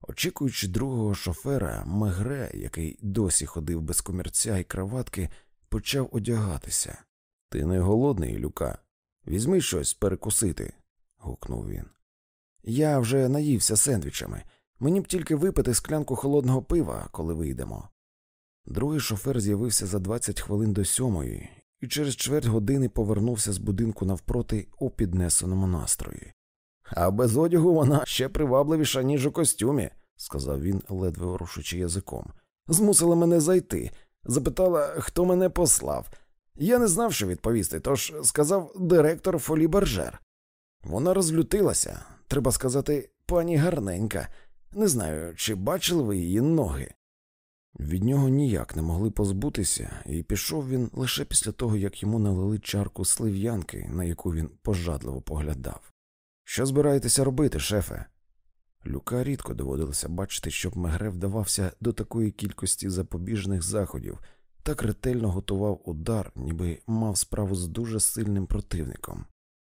Очікуючи другого шофера, Мегре, який досі ходив без комірця і краватки, почав одягатися. Ти не голодний, Люка? Візьми щось перекусити. гукнув він. Я вже наївся сендвічами. Мені б тільки випити склянку холодного пива, коли вийдемо. Другий шофер з'явився за 20 хвилин до сьомої і через чверть години повернувся з будинку навпроти у піднесеному настрої. А без одягу вона ще привабливіша, ніж у костюмі, сказав він, ледве ворушучи язиком. Змусила мене зайти, запитала, хто мене послав. Я не знав, що відповісти, тож сказав директор Фолі Бержер. Вона розлютилася, треба сказати, пані гарненька. Не знаю, чи бачили ви її ноги. Від нього ніяк не могли позбутися, і пішов він лише після того, як йому налили чарку слив'янки, на яку він пожадливо поглядав. Що збираєтеся робити, шефе? Люка рідко доводилося бачити, щоб Мегре вдавався до такої кількості запобіжних заходів, так ретельно готував удар, ніби мав справу з дуже сильним противником,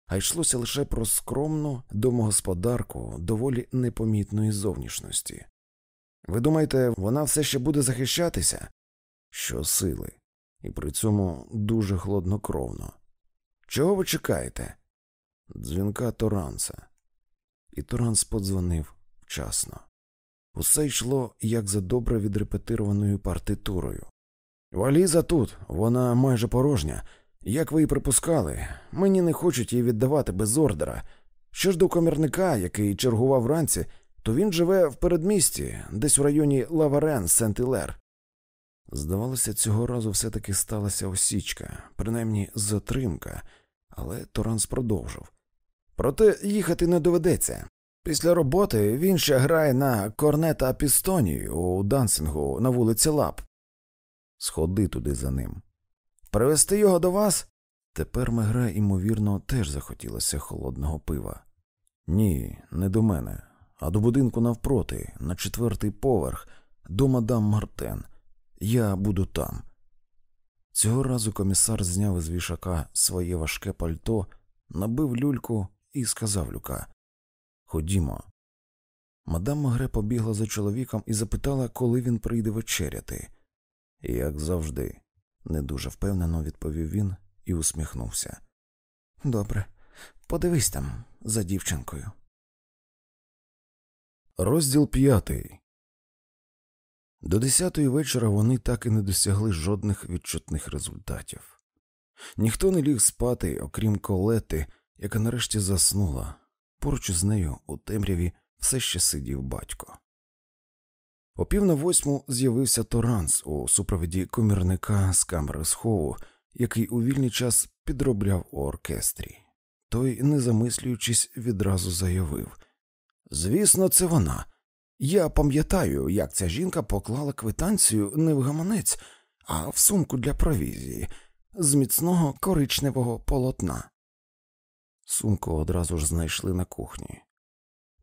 а йшлося лише про скромну домогосподарку доволі непомітної зовнішності. Ви думаєте, вона все ще буде захищатися? Що сили, і при цьому дуже хладнокровно. Чого ви чекаєте? Дзвінка Торанса. І Торанс подзвонив вчасно. Усе йшло як за добре відрепетированою партитурою. Валіза тут, вона майже порожня. Як ви і припускали, мені не хочуть її віддавати без ордера. Що ж до комірника, який чергував вранці, то він живе в передмісті, десь у районі Лаварен, Сент-Ілер. Здавалося, цього разу все таки сталася осічка, принаймні затримка, але Торанс продовжив. Проте їхати не доведеться. Після роботи він ще грає на корнета Пістоні у дансингу на вулиці Лап. Сходи туди за ним. Привезти його до вас? Тепер Мегре, ймовірно, теж захотілося холодного пива. Ні, не до мене, а до будинку навпроти, на четвертий поверх, до мадам Мартен. Я буду там. Цього разу комісар зняв із вішака своє важке пальто, набив люльку і сказав Люка Ходімо. Мадам Магре побігла за чоловіком і запитала, коли він прийде вечеряти. Як завжди, не дуже впевнено відповів він і усміхнувся. Добре, подивись там за дівчинкою. Розділ п'ятий. До десятої вечора вони так і не досягли жодних відчутних результатів. Ніхто не ліг спати, окрім колети, яка нарешті заснула. Поруч з нею у темряві все ще сидів батько. О пів на восьму з'явився Торанс у супроводі комірника з камери схову, який у вільний час підробляв у оркестрі. Той, не замислюючись, відразу заявив Звісно, це вона. Я пам'ятаю, як ця жінка поклала квитанцію не в гаманець, а в сумку для провізії з міцного коричневого полотна. Сумку одразу ж знайшли на кухні.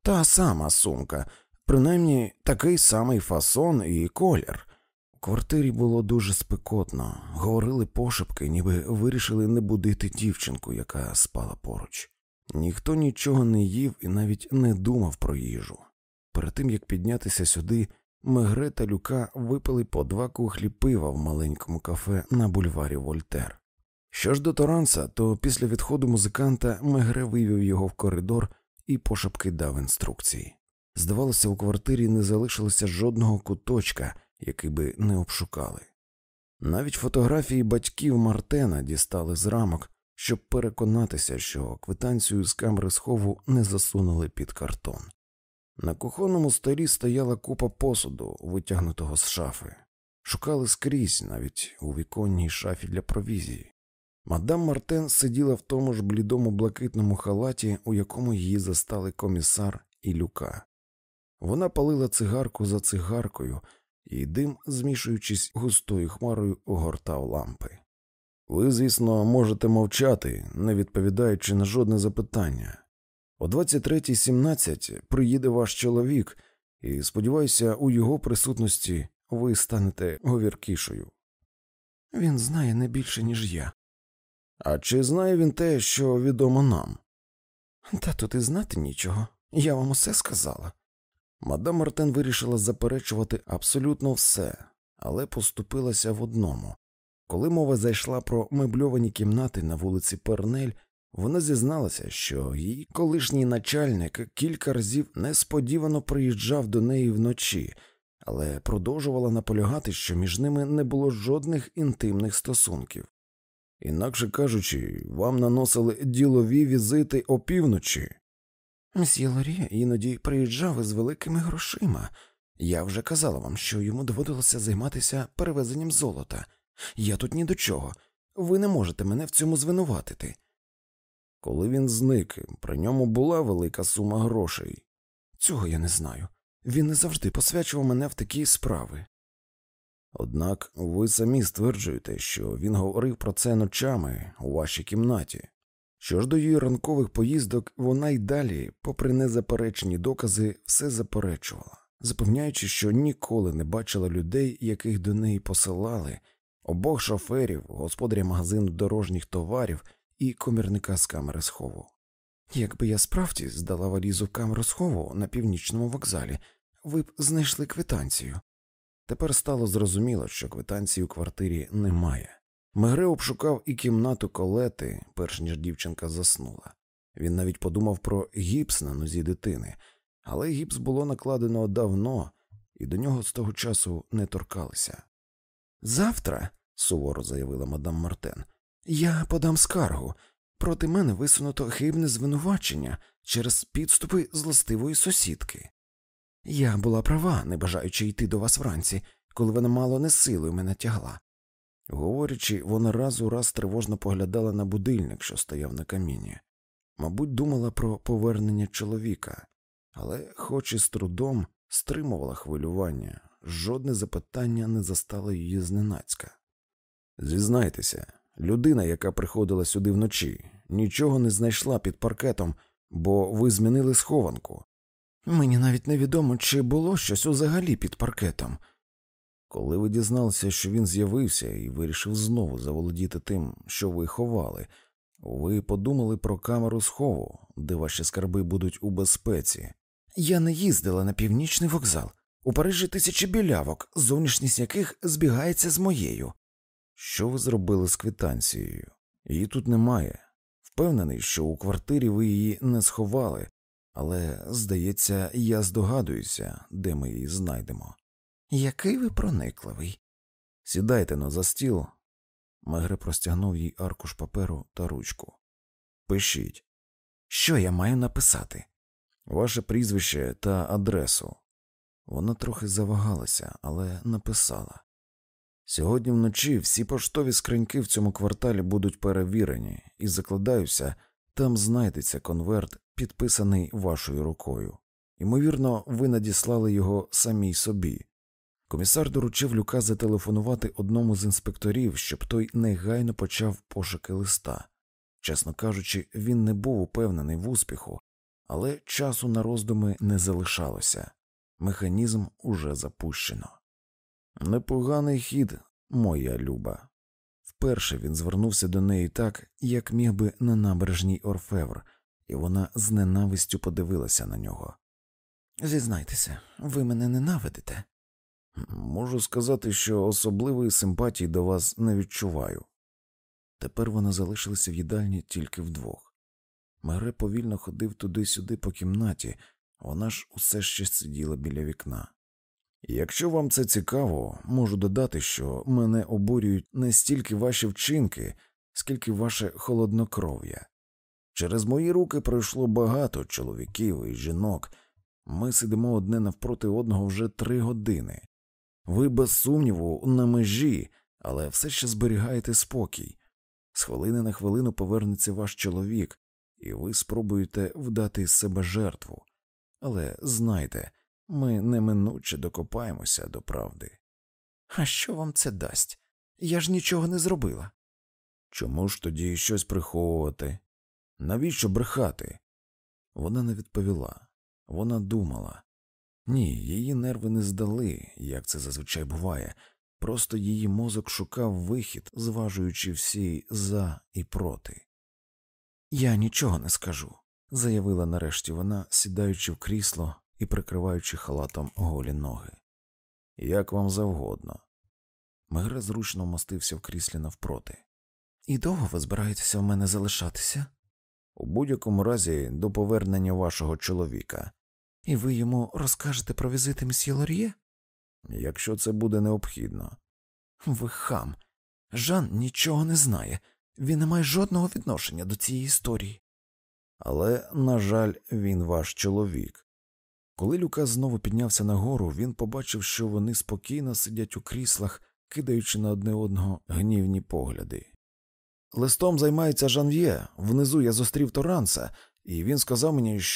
Та сама сумка, принаймні такий самий фасон і колір. У квартирі було дуже спекотно, говорили пошепки, ніби вирішили не будити дівчинку, яка спала поруч. Ніхто нічого не їв і навіть не думав про їжу. Перед тим як піднятися сюди, Мегре та Люка випили по два кухлі пива в маленькому кафе на бульварі Вольтер. Що ж до Торанса, то після відходу музиканта Мегре вивів його в коридор і пошепки дав інструкції. Здавалося, у квартирі не залишилося жодного куточка, який би не обшукали. Навіть фотографії батьків Мартена дістали з рамок, щоб переконатися, що квитанцію з камери схову не засунули під картон. На кухонному столі стояла купа посуду, витягнутого з шафи. Шукали скрізь, навіть у віконній шафі для провізії. Мадам Мартен сиділа в тому ж блідому блакитному халаті, у якому її застали комісар і люка. Вона палила цигарку за цигаркою, і дим, змішуючись густою хмарою, огортав лампи. Ви, звісно, можете мовчати, не відповідаючи на жодне запитання. О 23.17 приїде ваш чоловік, і, сподіваюся, у його присутності ви станете говіркішою. Він знає не більше, ніж я. А чи знає він те, що відомо нам? Та тут і знати нічого. Я вам усе сказала. Мадам Мартен вирішила заперечувати абсолютно все, але поступилася в одному. Коли мова зайшла про мебльовані кімнати на вулиці Пернель, вона зізналася, що її колишній начальник кілька разів несподівано приїжджав до неї вночі, але продовжувала наполягати, що між ними не було жодних інтимних стосунків. Інакше кажучи, вам наносили ділові візити опівночі. Мсьє Лорі іноді приїжджав із великими грошима. Я вже казала вам, що йому доводилося займатися перевезенням золота. Я тут ні до чого. Ви не можете мене в цьому звинуватити. Коли він зник, при ньому була велика сума грошей. Цього я не знаю. Він не завжди посвячував мене в такі справи. Однак ви самі стверджуєте, що він говорив про це ночами у вашій кімнаті. Що ж до її ранкових поїздок, вона й далі, попри незаперечені докази, все заперечувала, запевняючи, що ніколи не бачила людей, яких до неї посилали, обох шоферів, господаря магазину дорожніх товарів і комірника з камери схову. Якби я справді здала валізу в камеру схову на північному вокзалі, ви б знайшли квитанцію. Тепер стало зрозуміло, що квитанції у квартирі немає. Мегре обшукав і кімнату колети, перш ніж дівчинка заснула. Він навіть подумав про гіпс на нозі дитини, але гіпс було накладено давно, і до нього з того часу не торкалися. Завтра, суворо заявила мадам Мартен, я подам скаргу. Проти мене висунуто хибне звинувачення через підступи злостивої сусідки. Я була права, не бажаючи йти до вас вранці, коли вона мало не силою мене тягла. Говорячи, вона раз у раз тривожно поглядала на будильник, що стояв на каміні. Мабуть, думала про повернення чоловіка, але, хоч і з трудом, стримувала хвилювання, жодне запитання не застало її зненацька. Зізнайтеся, людина, яка приходила сюди вночі, нічого не знайшла під паркетом, бо ви змінили схованку. Мені навіть невідомо, чи було щось взагалі під паркетом. Коли ви дізналися, що він з'явився і вирішив знову заволодіти тим, що ви ховали, ви подумали про камеру схову, де ваші скарби будуть у безпеці. Я не їздила на північний вокзал. У Парижі тисячі білявок, зовнішність яких збігається з моєю. Що ви зробили з квитанцією? Її тут немає. Впевнений, що у квартирі ви її не сховали, але, здається, я здогадуюся, де ми її знайдемо. Який ви проникливий. Сідайте на за стіл. Мегре простягнув їй аркуш паперу та ручку. Пишіть. Що я маю написати? Ваше прізвище та адресу. Вона трохи завагалася, але написала. Сьогодні вночі всі поштові скриньки в цьому кварталі будуть перевірені, і закладаюся, там знайдеться конверт, підписаний вашою рукою. Ймовірно, ви надіслали його самій собі. Комісар доручив Люка зателефонувати одному з інспекторів, щоб той негайно почав пошуки листа. Чесно кажучи, він не був упевнений в успіху, але часу на роздуми не залишалося. Механізм уже запущено. Непоганий хід, моя люба. Вперше він звернувся до неї так, як міг би на набережній Орфевр, і вона з ненавистю подивилася на нього. Зізнайтеся, ви мене ненавидите. Можу сказати, що особливої симпатії до вас не відчуваю. Тепер вони залишилися в їдальні тільки вдвох. Мере повільно ходив туди-сюди по кімнаті, вона ж усе ще сиділа біля вікна. Якщо вам це цікаво, можу додати, що мене обурюють не стільки ваші вчинки, скільки ваше холоднокров'я. Через мої руки пройшло багато чоловіків і жінок. Ми сидимо одне навпроти одного вже три години. Ви, без сумніву, на межі, але все ще зберігаєте спокій. З хвилини на хвилину повернеться ваш чоловік, і ви спробуєте вдати з себе жертву. Але знайте, ми неминуче докопаємося до правди. А що вам це дасть? Я ж нічого не зробила. Чому ж тоді щось приховувати? Навіщо брехати? Вона не відповіла. Вона думала. Ні, її нерви не здали, як це зазвичай буває, просто її мозок шукав вихід, зважуючи всі за і проти. Я нічого не скажу, заявила нарешті вона, сідаючи в крісло і прикриваючи халатом голі ноги. Як вам завгодно. Мегре зручно вмостився в кріслі навпроти. І довго ви збираєтеся в мене залишатися? У будь-якому разі до повернення вашого чоловіка. І ви йому розкажете про візити мсьє Лор'є? Якщо це буде необхідно. Ви хам. Жан нічого не знає. Він не має жодного відношення до цієї історії. Але, на жаль, він ваш чоловік. Коли Люка знову піднявся нагору, він побачив, що вони спокійно сидять у кріслах, кидаючи на одне одного гнівні погляди. Листом займається Жанв'є. Внизу я зустрів Торанса, і він сказав мені, що